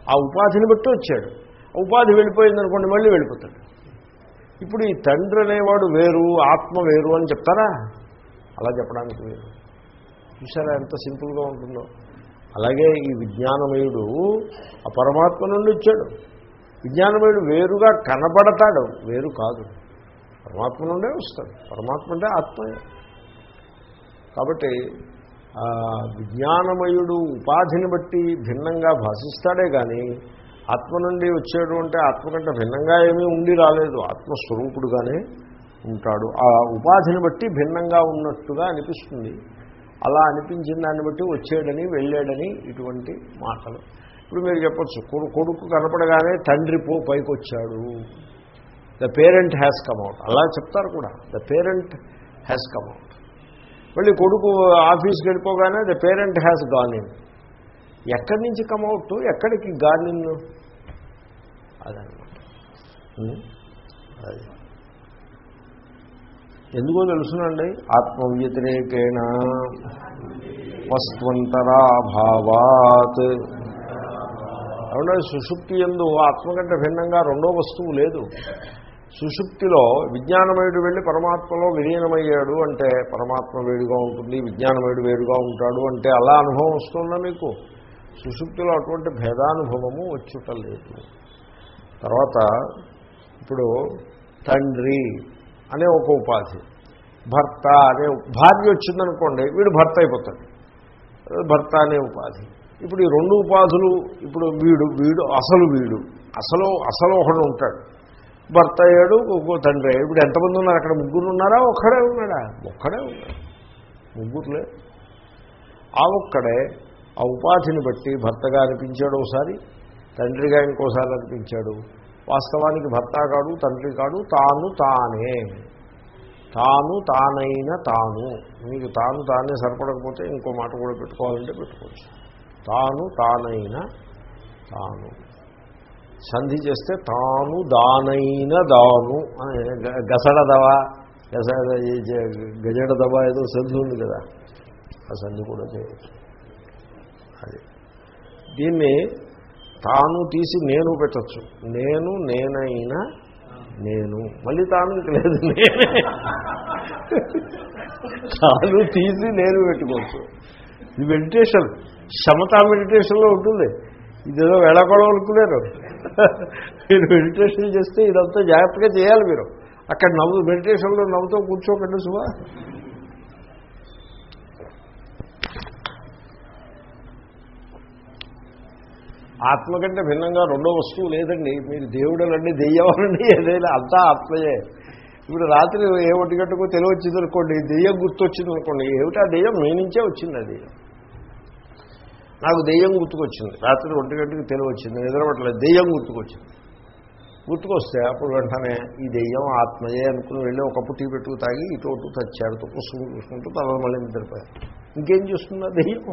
ఆ ఉపాధిని బట్టి వచ్చాడు. ఉపాధి వెళ్ళిపోయిందనుకోండి మళ్ళీ వెళ్ళిపోతాడు. ఇప్పుడు ఈ తండ్రి అనేవాడు వేరు ఆత్మ వేరు అని చెప్తారా? అలా చెప్పడానికి వేరు చూసారా ఎంత సింపుల్గా ఉంటుందో? అలాగే ఈ విజ్ఞానమయుడు ఆ పరమాత్మ నుండి వచ్చాడు. విజ్ఞానమయుడు వేరుగా కనబడతాడు వేరు కాదు. పరమాత్మ నుండే వస్తాడు. పరమాత్మ అంటే ఆత్మయే. కాబట్టి విజ్ఞానమయుడు ఉపాధిని బట్టి భిన్నంగా భాషిస్తాడే కానీ ఆత్మ నుండి వచ్చాడు అంటే ఆత్మ కంటే భిన్నంగా ఏమీ ఉండి రాలేదు. ఆత్మస్వరూపుడుగానే ఉంటాడు. ఆ ఉపాధిని బట్టి భిన్నంగా ఉన్నట్టుగా అనిపిస్తుంది. అలా అనిపించిన దాన్ని బట్టి వచ్చాడని వెళ్ళాడని ఇటువంటి మాటలు. ఇప్పుడు మీరు చెప్పచ్చు కొడుకు కనపడగానే తండ్రి పో పైకి వచ్చాడు ద పేరెంట్ హ్యాస్ కమౌట్ అలా చెప్తారు కూడా. ద పేరెంట్ హ్యాస్ కమౌట్ మళ్ళీ కొడుకు ఆఫీస్కి వెళ్ళిపోగానే the parent has gone in ఎక్కడి నుంచి కమౌట్ ఎక్కడికి గాన్ ఇన్ అదనమాట? అది. ఎందుకో తెలుసునండి ఆత్మ వ్యతిరేకేణ వస్త్వంతరాభావాత్. అవునా సుషుప్తి ఎందు ఆత్మ కంటే భిన్నంగా రెండో వస్తువు లేదు. సుషుప్తిలో విజ్ఞానమయుడు వెళ్ళి పరమాత్మలో విలీనమయ్యాడు అంటే పరమాత్మ వేరుగా ఉంటుంది విజ్ఞానమయుడు వేరుగా ఉంటాడు అంటే అలా అనుభవం వస్తుందా మీకు? సుషుప్తిలో అటువంటి భేదానుభవము వచ్చుట లేదు. తర్వాత ఇప్పుడు తండ్రి అనే ఒక ఉపాధి. భర్త అనే భార్య వచ్చిందనుకోండి వీడు భర్త అయిపోతాడు. భర్త అనే ఉపాధి. ఇప్పుడు ఈ రెండు ఉపాధులు ఇప్పుడు వీడు వీడు అసలు వీడు అసలు అసలు ఒకడు ఉంటాడు. భర్త అయ్యాడు ఒక్కో తండ్రి అయ్యాడు. ఇప్పుడు ఎంతమంది ఉన్నారు? అక్కడ ముగ్గురు ఉన్నారా? ఒక్కడే ఉన్నాడా? ఒక్కడే ఉన్నాడు. ముగ్గురులే. ఆ ఒక్కడే ఆ ఉపాధిని బట్టి భర్తగా అనిపించాడు ఒకసారి. తండ్రిగా ఇంకోసారి అనిపించాడు. వాస్తవానికి భర్త కాడు తండ్రి కాడు తాను తానే. తాను తానైన తాను. మీకు తాను తానే సరిపడకపోతే ఇంకో మాట కూడా పెట్టుకోవాలంటే పెట్టుకోవచ్చు. తాను తానైన తాను. సంధి చేస్తే తాను దానైన దాను. అని దవ గస ఈ ఏదో సంధి ఉంది కదా. ఆ సంధి కూడా చేయవచ్చు అది. దీన్ని తాను తీసి నేను పెట్టచ్చు. నేను నేనైనా నేను. మళ్ళీ తాను లేదు నేనే. తాను తీసి నేను పెట్టుకోవచ్చు. ఇది మెడిటేషన్ సమతా మెడిటేషన్లో ఉంటుంది. ఇదేదో వేళాకోళం అనుకున్నారు మీరు మెడిటేషన్ చేస్తే ఇదంతా జాగ్రత్తగా చేయాలి మీరు. అక్కడ నవ్వు మెడిటేషన్లో నవ్వుతో కూర్చోకండి సుమా. ఆత్మ కంటే భిన్నంగా రెండో వస్తువు లేదండి. మీరు దేవుడలండి దెయ్యవాలండి ఏదైనా అంతా ఆత్మయే. ఇప్పుడు రాత్రి ఏ ఒంటి గంటకు తెలివి వచ్చింది అనుకోండి దెయ్యం గుర్తొచ్చింది అనుకోండి ఏమిటా దెయ్యం? మీ నుంచే వచ్చింది అది నాకు దెయ్యం గుర్తుకొచ్చింది. రాత్రి ఒంటి గంటకు తెలివి వచ్చింది నిద్రపట్టలేదు దెయ్యం గుర్తుకొచ్చింది. గుర్తుకొస్తే అప్పుడు వెంటనే ఈ దెయ్యం ఆత్మయే అనుకుని వెళ్ళి ఒక టీ పెట్టుకు తాగి ఇటు అటు తెచ్చాడు పుస్తకం చూసుకుంటూ తర్వాత మళ్ళీ నిద్రపోయారు ఇంకేం చేస్తుందా దెయ్యం?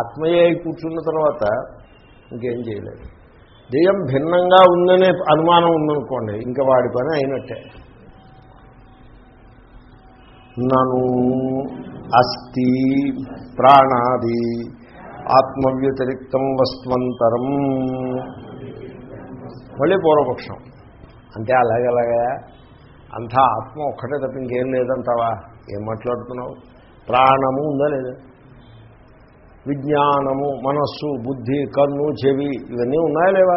ఆత్మయే అయి కూర్చున్న తర్వాత ఇంకేం చేయలేదు. దెయ్యం భిన్నంగా ఉందనే అనుమానం ఉందనుకోండి ఇంకా వాడి పని అయినట్టే. నను అస్థి ప్రాణాది ఆత్మవ్యతిరిక్తం వస్త్వంతరం. మళ్ళీ పూర్వపక్షం. అంటే అలాగలాగా అంతా ఆత్మ ఒక్కటే తప్ప ఇంకేం లేదంటావా? ఏం మాట్లాడుతున్నావు? ప్రాణము ఉందా లేదా? విజ్ఞానము మనస్సు బుద్ధి కన్ను చెవి ఇవన్నీ ఉన్నాయా లేవా?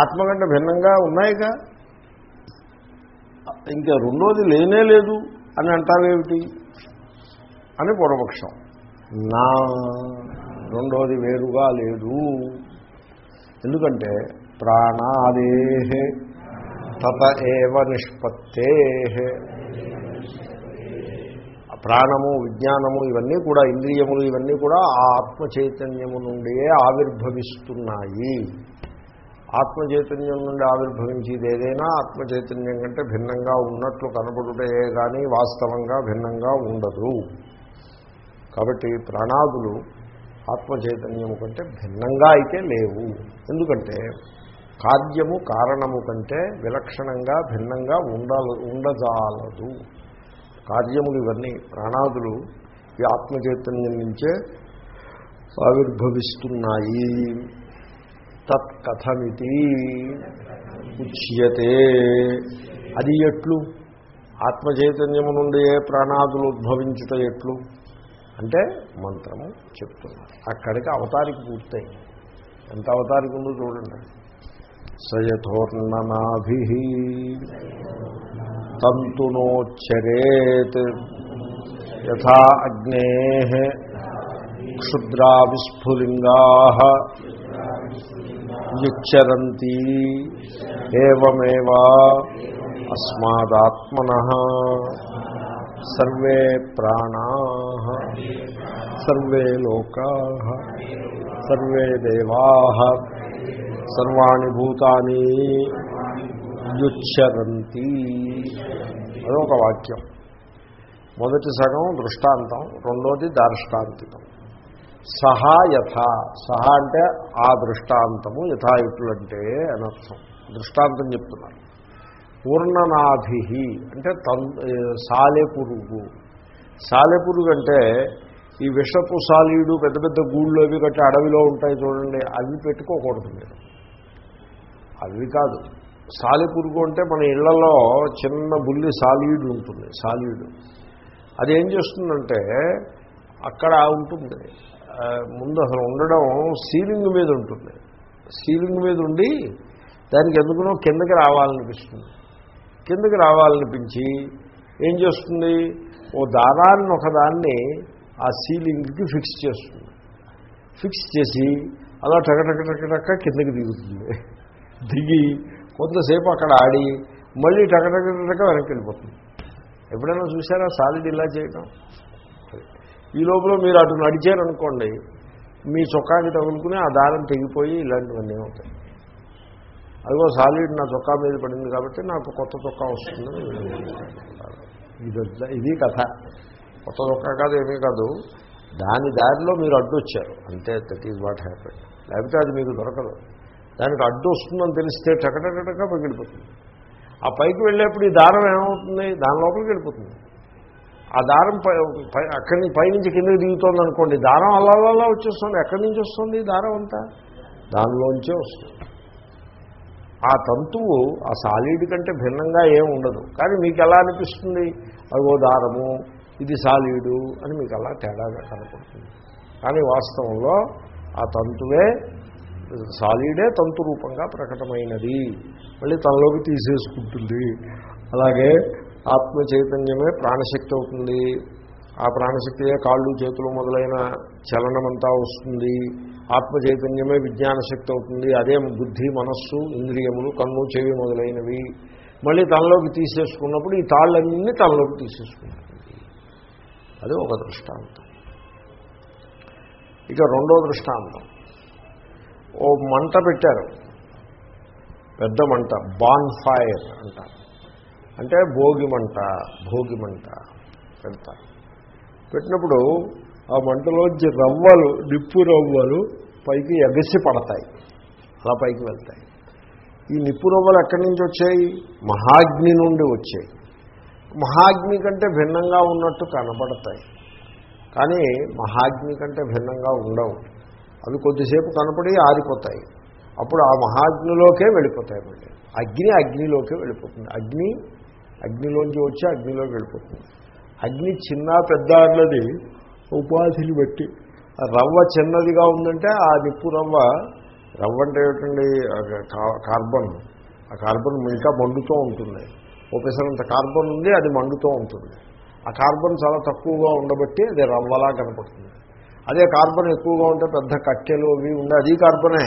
ఆత్మ కంటే భిన్నంగా ఉన్నాయిగా? ఇంకా రెండోది లేనే లేదు అని అంటావేమిటి? అని పూర్వపక్షం. నా రెండోది వేరుగా లేదు. ఎందుకంటే ప్రాణాదే తత ఏవ నిష్పత్తే ప్రాణము విజ్ఞానము ఇవన్నీ కూడా ఇంద్రియములు ఇవన్నీ కూడా ఆ ఆత్మ చైతన్యము నుండియే ఆవిర్భవిస్తున్నాయి. ఆత్మ చైతన్యం నుండి ఆవిర్భవించేది ఏదైనా ఆత్మ చైతన్యం కంటే భిన్నంగా ఉన్నట్లు కనబడుటే కానీ వాస్తవంగా భిన్నంగా ఉండదు. కాబట్టి ప్రాణాదులు ఆత్మ చైతన్యము కంటే భిన్నంగా అయితే లేవు. ఎందుకంటే కార్యము కారణము కంటే విలక్షణంగా భిన్నంగా ఉండాల ఉండజాలదు. కార్యములు ఇవన్నీ ప్రాణాదులు ఈ ఆత్మచైతన్యం నుంచే ఆవిర్భవిస్తున్నాయి. తత్కథమితి ఉచ్యతే. అది ఎట్లు? ఆత్మచైతన్యము నుండి ఏ ప్రాణాదులు ఉద్భవించుట ఎట్లు? అంటే మంత్రము చెప్తున్నారు. అక్కడికి అవతారికి పూర్తయింది. ఎంత అవతారికి ఉందో చూడండి. సయథోర్ణనాభి तन्तुनोच्चरेत् यथा अग्नेः क्षुद्रा विस्फुलिङ्गाः युच्चरन्ति एवमेव अस्मादात्मनः। सर्वे प्राणाः। सर्वे लोकाः। सर्वे देवाः। सर्वाणि भूतानि యుచ్చరంతి అదొక వాక్యం. మొదటి సగం దృష్టాంతం రెండోది దార్ష్టాంతికం. సహా యథ. సహా అంటే ఆ దృష్టాంతము యథా ఇట్లంటే అనర్థం దృష్టాంతం చెప్తున్నారు. పూర్ణనాభి అంటే తం సాలెపురుగు సాలెపురుగు. అంటే ఈ విషపు సాలీడు పెద్ద పెద్ద గూళ్ళు అవి కట్టి అడవిలో ఉంటాయి చూడండి అవి పెట్టుకోకూడదు మీరు. అవి కాదు. సాలెపురుగు అంటే మన ఇళ్ళలో చిన్న బుల్లి సాలీడు ఉంటుంది సాలీడు. అది ఏం చేస్తుందంటే అక్కడ ఉంటుంది. ముందు అసలు ఉండడం సీలింగ్ మీద ఉంటుంది. సీలింగ్ మీద ఉండి దానికి ఎందుకునో కిందకి రావాలనిపిస్తుంది. కిందకి రావాలనిపించి ఏం చేస్తుంది? ఓ దారాన్ని ఒకదాన్ని ఆ సీలింగ్కి ఫిక్స్ చేస్తుంది. ఫిక్స్ చేసి అలా టక టక టక టక కిందకి దిగుతుంది. దిగి కొంతసేపు అక్కడ ఆడి మళ్ళీ టక వెనక్కి వెళ్ళిపోతుంది. ఎప్పుడైనా చూసారా సాలిడ్ ఇలా చేయడం ఈ లోపల మీరు అటు నడిచారనుకోండి మీ చొక్కాకి తగులుకుని ఆ దారం తెగిపోయి ఇలాంటివన్నీ అవుతాయి. అదిగో సాలిడ్ నా చొక్కా మీద పడింది కాబట్టి నాకు కొత్త చొక్కా వస్తుందని ఇది ఇది కథ. కొత్త చొక్కా కాదు ఏమీ కాదు. దాని దారిలో మీరు అడ్డు వచ్చారు అంతే దట్ ఈజ్ వాట్ హ్యాపెండ్ లేకపోతే అది మీకు దొరకదు. దానికి అడ్డు వస్తుందని తెలిస్తే టకటకటగా పగిలిపోతుంది ఆ పైకి వెళ్ళేప్పుడు ఈ దారం ఏమవుతుంది? దాని లోపలికి వెళ్ళిపోతుంది. ఆ దారం పై పై- అక్కడి నుంచి పైనుంచి కిందకి దిగుతోంది అనుకోండి. దారం అలా అలా వచ్చేస్తుంది. ఎక్కడి నుంచి వస్తుంది దారం అంతా? దానిలోంచే వస్తుంది. ఆ తంతువు ఆ సాలిడ్ కంటే భిన్నంగా ఏం ఉండదు. కానీ మీకు ఎలా అనిపిస్తుంది? అగో దారము ఇది సాలీడు అని మీకు అలా తేడాగా కనపడుతుంది. కానీ వాస్తవంలో ఆ తంతువే సాలీడే తంతు రూపంగా ప్రకటమైనది. మళ్ళీ తనలోకి తీసేసుకుంటుంది. అలాగే ఆత్మ చైతన్యమే ప్రాణశక్తి అవుతుంది. ఆ ప్రాణశక్తియే కాళ్ళు చేతులు మొదలైన చలనమంతా వస్తుంది. ఆత్మ చైతన్యమే విజ్ఞాన శక్తి అవుతుంది. అదే బుద్ధి మనస్సు ఇంద్రియములు కన్ను చెవి మొదలైనవి. మళ్ళీ తనలోకి తీసేసుకున్నప్పుడు ఈ తాళ్ళన్నీ తనలోకి తీసేసుకుంటుంది. అది ఒక దృష్టాంతం. ఇక రెండో దృష్టాంతం. ఓ మంట పెట్టారు. పెద్ద మంట బాన్ ఫైర్ అంటారు అంటే భోగి మంట భోగి మంట పెడతారు పెట్టినప్పుడు ఆ మంటలోంచి రవ్వలు నిప్పు రవ్వలు పైకి ఎగసి పడతాయి. అలా పైకి వెళ్తాయి. ఈ నిప్పు రవ్వలు ఎక్కడి నుంచి వచ్చాయి? మహాగ్ని నుండి వచ్చాయి. మహాగ్ని కంటే భిన్నంగా ఉన్నట్టు కనబడతాయి కానీ మహాగ్ని కంటే భిన్నంగా ఉండవు. అవి కొద్దిసేపు కనపడి ఆరిపోతాయి. అప్పుడు ఆ మహాగ్నిలోకే వెళ్ళిపోతాయి మళ్ళీ. అగ్ని అగ్నిలోకే వెళ్ళిపోతుంది. అగ్ని అగ్నిలోంచి వచ్చి అగ్నిలోకి వెళ్ళిపోతుంది. అగ్ని చిన్న పెద్ద అన్నది ఉపాధిని బట్టి. రవ్వ చిన్నదిగా ఉందంటే ఆ నిప్పు రవ్వ రవ్వ అంటే ఏమిటండి? కార్బన్. ఆ కార్బన్ ఇంకా మండుతూ ఉంటుంది. ఓ కార్బన్ ఉంది అది మండుతూ ఉంటుంది. ఆ కార్బన్ చాలా తక్కువగా ఉండబట్టి అది రవ్వలా కనపడుతుంది. అదే కార్బన్ ఎక్కువగా ఉంటే పెద్ద కట్టెలు అవి ఉండే అది కార్బనే.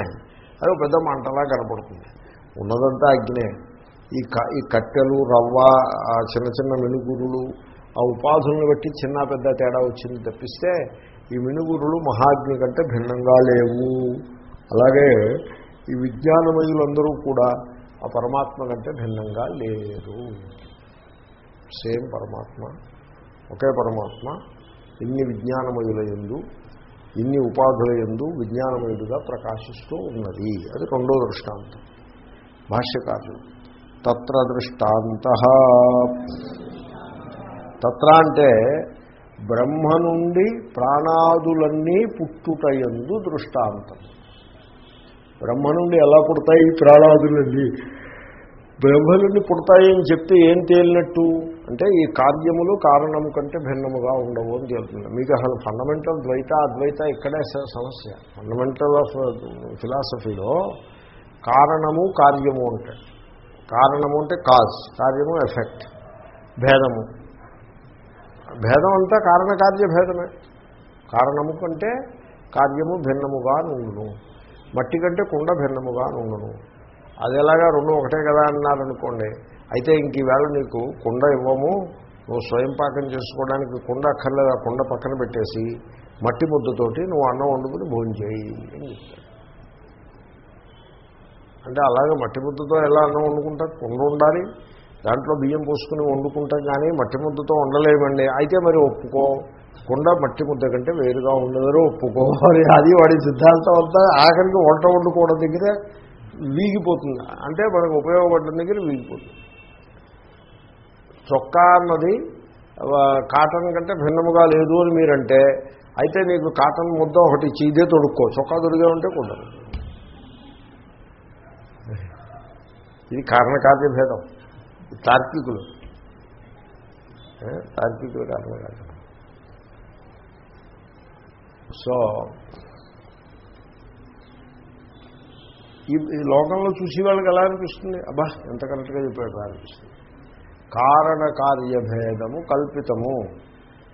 అది ఒక పెద్ద మంటలా కనపడుతుంది. ఉన్నదంతా అగ్నే. ఈ క ఈ కట్టెలు రవ్వ ఆ చిన్న చిన్న మినుగురులు ఆ ఉపాధులను బట్టి చిన్న పెద్ద తేడా వచ్చింది తప్పిస్తే ఈ మినుగురులు మహాగ్ని కంటే భిన్నంగా లేవు. అలాగే ఈ విజ్ఞానమయులందరూ కూడా ఆ పరమాత్మ కంటే భిన్నంగా లేరు. సేమ్ పరమాత్మ ఒకే పరమాత్మ ఇన్ని విజ్ఞానమయుల ఎందు ఇన్ని ఉపాధుల ఎందు విజ్ఞానమయుడుగా ప్రకాశిస్తూ ఉన్నది. అది రెండో దృష్టాంతం. భాష్యకారులు తత్ర దృష్టాంత. తత్ర అంటే బ్రహ్మ నుండి ప్రాణాదులన్నీ పుట్టుటయందు దృష్టాంతం. బ్రహ్మ నుండి ఎలా పుడతాయి ప్రాణాదులన్నీ? బ్రహ్మ నుండి అని చెప్తే ఏం తేలినట్టు? అంటే ఈ కార్యములు కారణము కంటే భిన్నముగా ఉండవు అని చెబుతుంది మీకు అసలు ఫండమెంటల్ ద్వైత అద్వైత ఇక్కడే సమస్య. ఫండమెంటల్ ఆఫ్ ఫిలాసఫీలో కారణము కార్యము ఉంటాయి కారణము అంటే కాజ్ కార్యము ఎఫెక్ట్ భేదము. భేదం అంతా కారణకార్య భేదమే. కారణము కంటే కార్యము భిన్నముగా నుండును. మట్టి కంటే కుండ భిన్నముగా నుండును. అది ఎలాగా రెండు ఒకటే కదా అన్నారనుకోండి అయితే ఇంక ఈవేళ నీకు కుండ ఇవ్వము నువ్వు స్వయం పాకం చేసుకోవడానికి కుండ అక్కర్లేదు ఆ కుండ పక్కన పెట్టేసి మట్టి ముద్దతోటి నువ్వు అన్నం వండుకుని భోజనం చేయి అని అంటే అలాగే మట్టి ముద్దతో ఎలా అన్నం వండుకుంటా కుండ ఉండాలి దాంట్లో బియ్యం పోసుకుని వండుకుంటాం కానీ మట్టి ముద్దతో ఉండలేమండి అయితే మరి ఒప్పుకో కుండ మట్టి ముద్ద కంటే వేరుగా ఉండదని ఒప్పుకోవాలి అది వాడి సిద్ధాంతం అంతా ఆఖరికి వంట వండుకోవడం దగ్గరే వీగిపోతుంది. అంటే మనకు ఉపయోగపడడం దగ్గర వీగిపోతుంది. చొక్కా అన్నది కాటన్ కంటే భిన్నముగా లేదు అని మీరంటే అయితే నీకు కాటన్ ముద్ద ఒకటి ఇచ్చి ఇదే తొడుక్కో. చొక్కా దొరికే ఉంటే కుదరదు ఇది కారణకార్య భేదం. తార్కికులు. తార్కికులు కారణ తార్కికులు సో ఈ లోకంలో చూసి వాళ్ళకి ఎలా అనిపిస్తుంది? అబ్బా ఎంత కరెక్ట్గా చెప్పాడు అనిపిస్తుంది. కారణకార్యభేదము కల్పితము.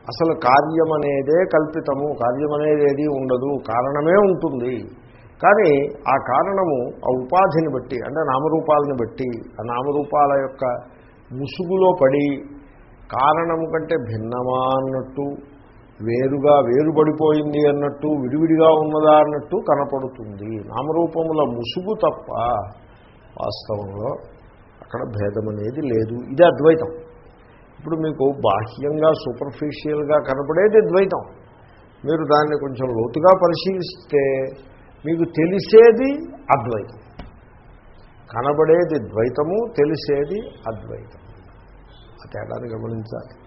అసలు కార్యం అనేదే కల్పితము. కార్యం అనేది ఏది ఉండదు. కారణమే ఉంటుంది. కానీ ఆ కారణము ఆ ఉపాధిని బట్టి అంటే నామరూపాలను బట్టి ఆ నామరూపాల యొక్క ముసుగులో పడి కారణము కంటే భిన్నమా అన్నట్టు వేరుగా వేరుపడిపోయింది అన్నట్టు విడివిడిగా ఉన్నదా అన్నట్టు కనపడుతుంది. నామరూపముల ముసుగు తప్ప వాస్తవంలో అక్కడ భేదం అనేది లేదు. ఇది అద్వైతం. ఇప్పుడు మీకు బాహ్యంగా సూపర్ఫిషియల్గా కనపడేది ద్వైతం మీరు దాన్ని కొంచెం లోతుగా పరిశీలిస్తే మీకు తెలిసేది అద్వైతం. కనబడేది ద్వైతము తెలిసేది అద్వైతం. ఆ తేడాన్ని గమనించాలి.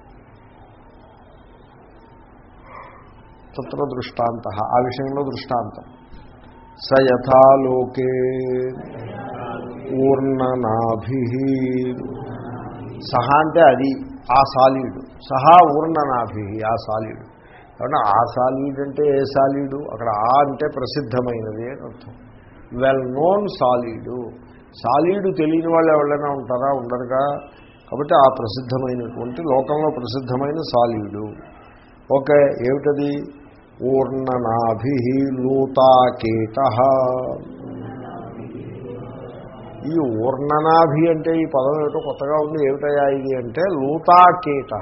తత్ర దృష్టాంత ఆ విషయంలో దృష్టాంతం. స యథాలోకే ఊర్ణనాభి. సహ అంటే అది ఆ సాలీడు. సహా ఊర్ణనాభి ఆ సాలీడు. కాబట్టి ఆ సాలీడు అంటే ఏ సాలీడు? అక్కడ ఆ అంటే ప్రసిద్ధమైనది అని అర్థం. Well known సాలీడు. సాలీడు తెలియని వాళ్ళు ఎవరైనా ఉంటారా? ఉండరుగా. కాబట్టి ఆ ప్రసిద్ధమైనటువంటి లోకంలో ప్రసిద్ధమైన సాలీడు. ఓకే ఏమిటది? ఊర్ణనాభి లూతాకేట ఈ ఊర్ణనాభి అంటే ఈ పదం ఏమిటో కొత్తగా ఉంది ఏమిటయా ఇది అంటే లూతాకీట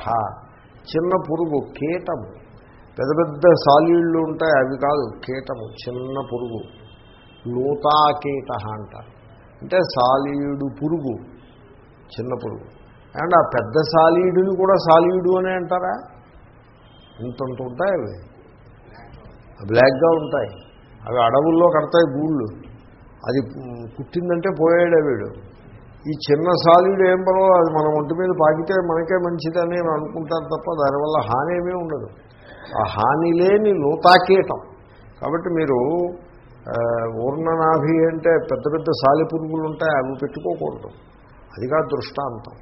చిన్న పురుగు కీటము. పెద్ద పెద్ద సాలీళ్ళు ఉంటాయి అవి కాదు కీటము చిన్న పురుగు. లూతాకీట అంటారు. అంటే సాలీడు పురుగు చిన్న పురుగు. అండ్ ఆ పెద్ద సాలీడుని కూడా సాలీడు అనే అంటారా? ఇంతంత ఉంటాయి అవి. బ్లాక్గా ఉంటాయి. అవి అడవుల్లో కడతాయి గూళ్ళు. అది పుట్టిందంటే పోయాడే వీడు. ఈ చిన్న సాలీడు ఏం పర్వాలేదు అది మన ఒంటి మీద పాకితే మనకే మంచిదని అనుకుంటారు తప్ప దానివల్ల హాని ఏమీ ఉండదు. ఆ హాని లేని లోతాకీటం. కాబట్టి మీరు ఊర్ణనాభి అంటే పెద్ద పెద్ద సాలి పురుగులు ఉంటాయి అవి పెట్టుకోకూడదు. అది కాదు దృష్టాంతం.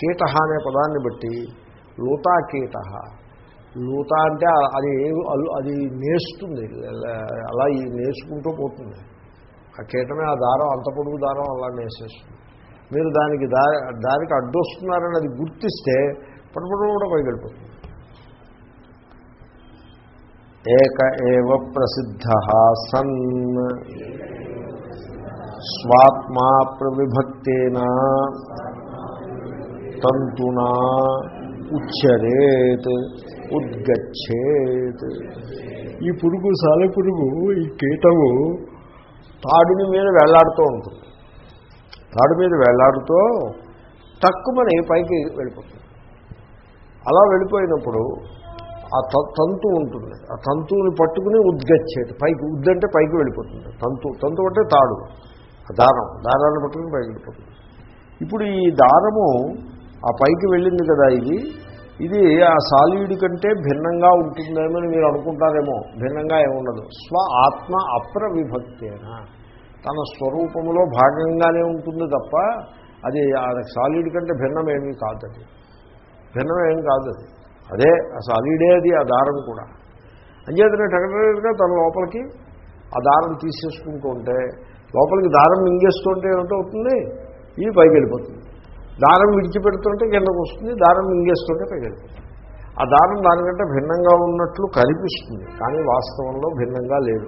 కీట అనే పదాన్ని బట్టి లూతాకీట లూత అంటే అది అది నేస్తుంది అలా ఈ నేసుకుంటూ పోతుంది. ఆ కీటమే ఆ దారం అంత పొడుగు దారం అలా నేసేస్తుంది. మీరు దానికి దారి దానికి అడ్డొస్తున్నారని అది గుర్తిస్తే పట్టుపడు కూడా పైకెళ్ళిపోతుంది ఏక ఏవ ప్రసిద్ధ సన్ స్వాత్మా ప్రవిభక్తేన తంతునా ఉచ్చరేత్ ఉద్గచ్చేత్ ఈ పురుగు సాలె పురుగు ఈ కీటము తాడుని మీద వేలాడుతూ ఉంటుంది. తాడు మీద వేలాడుతూ తక్కువని పైకి వెళ్ళిపోతుంది. అలా వెళ్ళిపోయినప్పుడు ఆ తంతు ఉంటుంది. ఆ తంతువుని పట్టుకుని ఉద్గచ్చేది. పైకి ఉద్దంటే పైకి వెళ్ళిపోతుంది. తంతు తంతు అంటే తాడు. దారం దారాన్ని పట్టుకుని పైకి వెళ్ళిపోతుంది. ఇప్పుడు ఈ దారము ఆ పైకి వెళ్ళింది కదా ఇది. ఇది ఆ సాలీడి కంటే భిన్నంగా ఉంటుందేమని మీరు అనుకుంటారేమో. భిన్నంగా ఏముండదు స్వ ఆత్మ అప్రవిభక్తేనా. తన స్వరూపంలో భాగంగానే ఉంటుంది తప్ప అది సాలీడ్ కంటే భిన్నమేమీ కాదది. భిన్నమేం కాదు అది అదే ఆ సాలీడే అది ఆ దారం కూడా. అంచేతనే టగటగా తన లోపలికి ఆ దారం తీసేసుకుంటూ ఉంటే లోపలికి దారం మింగేస్తుంటే ఏమిటవుతుంది? ఇది పైకి వెళ్ళిపోతుంది దారం విడిచిపెడుతుంటే కిందకు వస్తుంది దారం మింగేస్తుంటే పైకి ఆ దారం దానికంటే భిన్నంగా ఉన్నట్లు కనిపిస్తుంది కానీ వాస్తవంలో భిన్నంగా లేదు.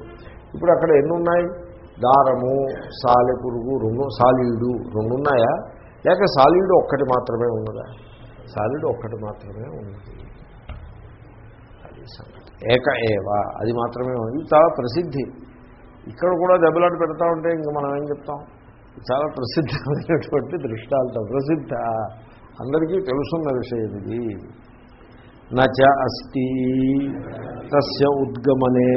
ఇప్పుడు అక్కడ ఎన్ని ఉన్నాయి దారము సాలెపురుగు రెండు సాలీడు రెండు ఉన్నాయా లేక సాలీడు ఒక్కటి మాత్రమే ఉన్నదా? సాలీడు ఒక్కటి మాత్రమే ఉన్నది. అది సంగతి. ఏక ఏవా అది మాత్రమే ఉంది చాలా ప్రసిద్ధి. ఇక్కడ కూడా దెబ్బలాట పెడతా ఉంటే ఇంక మనం ఏం చెప్తాం? చాలా ప్రసిద్ధమైనటువంటి దృష్టాంతం ప్రసిద్ధ. అందరికీ తెలుసున్న విషయం ఇది. నచ అస్తి తస్య ఉద్గమనే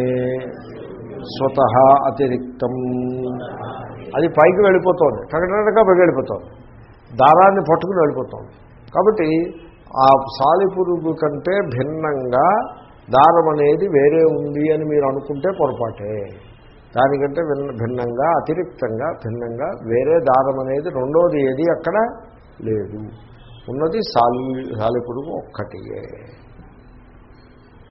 స్వత అతిరిక్తం. అది పైకి వెళ్ళిపోతుంది టగటగా పైకి వెళ్ళిపోతుంది. దారాన్ని పట్టుకుని వెళ్ళిపోతుంది. కాబట్టి ఆ సాలిపురుగు కంటే భిన్నంగా దారం అనేది వేరే ఉంది అని మీరు అనుకుంటే పొరపాటే. దానికంటే భిన్న భిన్నంగా అతిరిక్తంగా భిన్నంగా వేరే దారం అనేది రెండోది ఏది అక్కడ లేదు. ఉన్నది సాలి సాలిపురుగు ఒక్కటియే.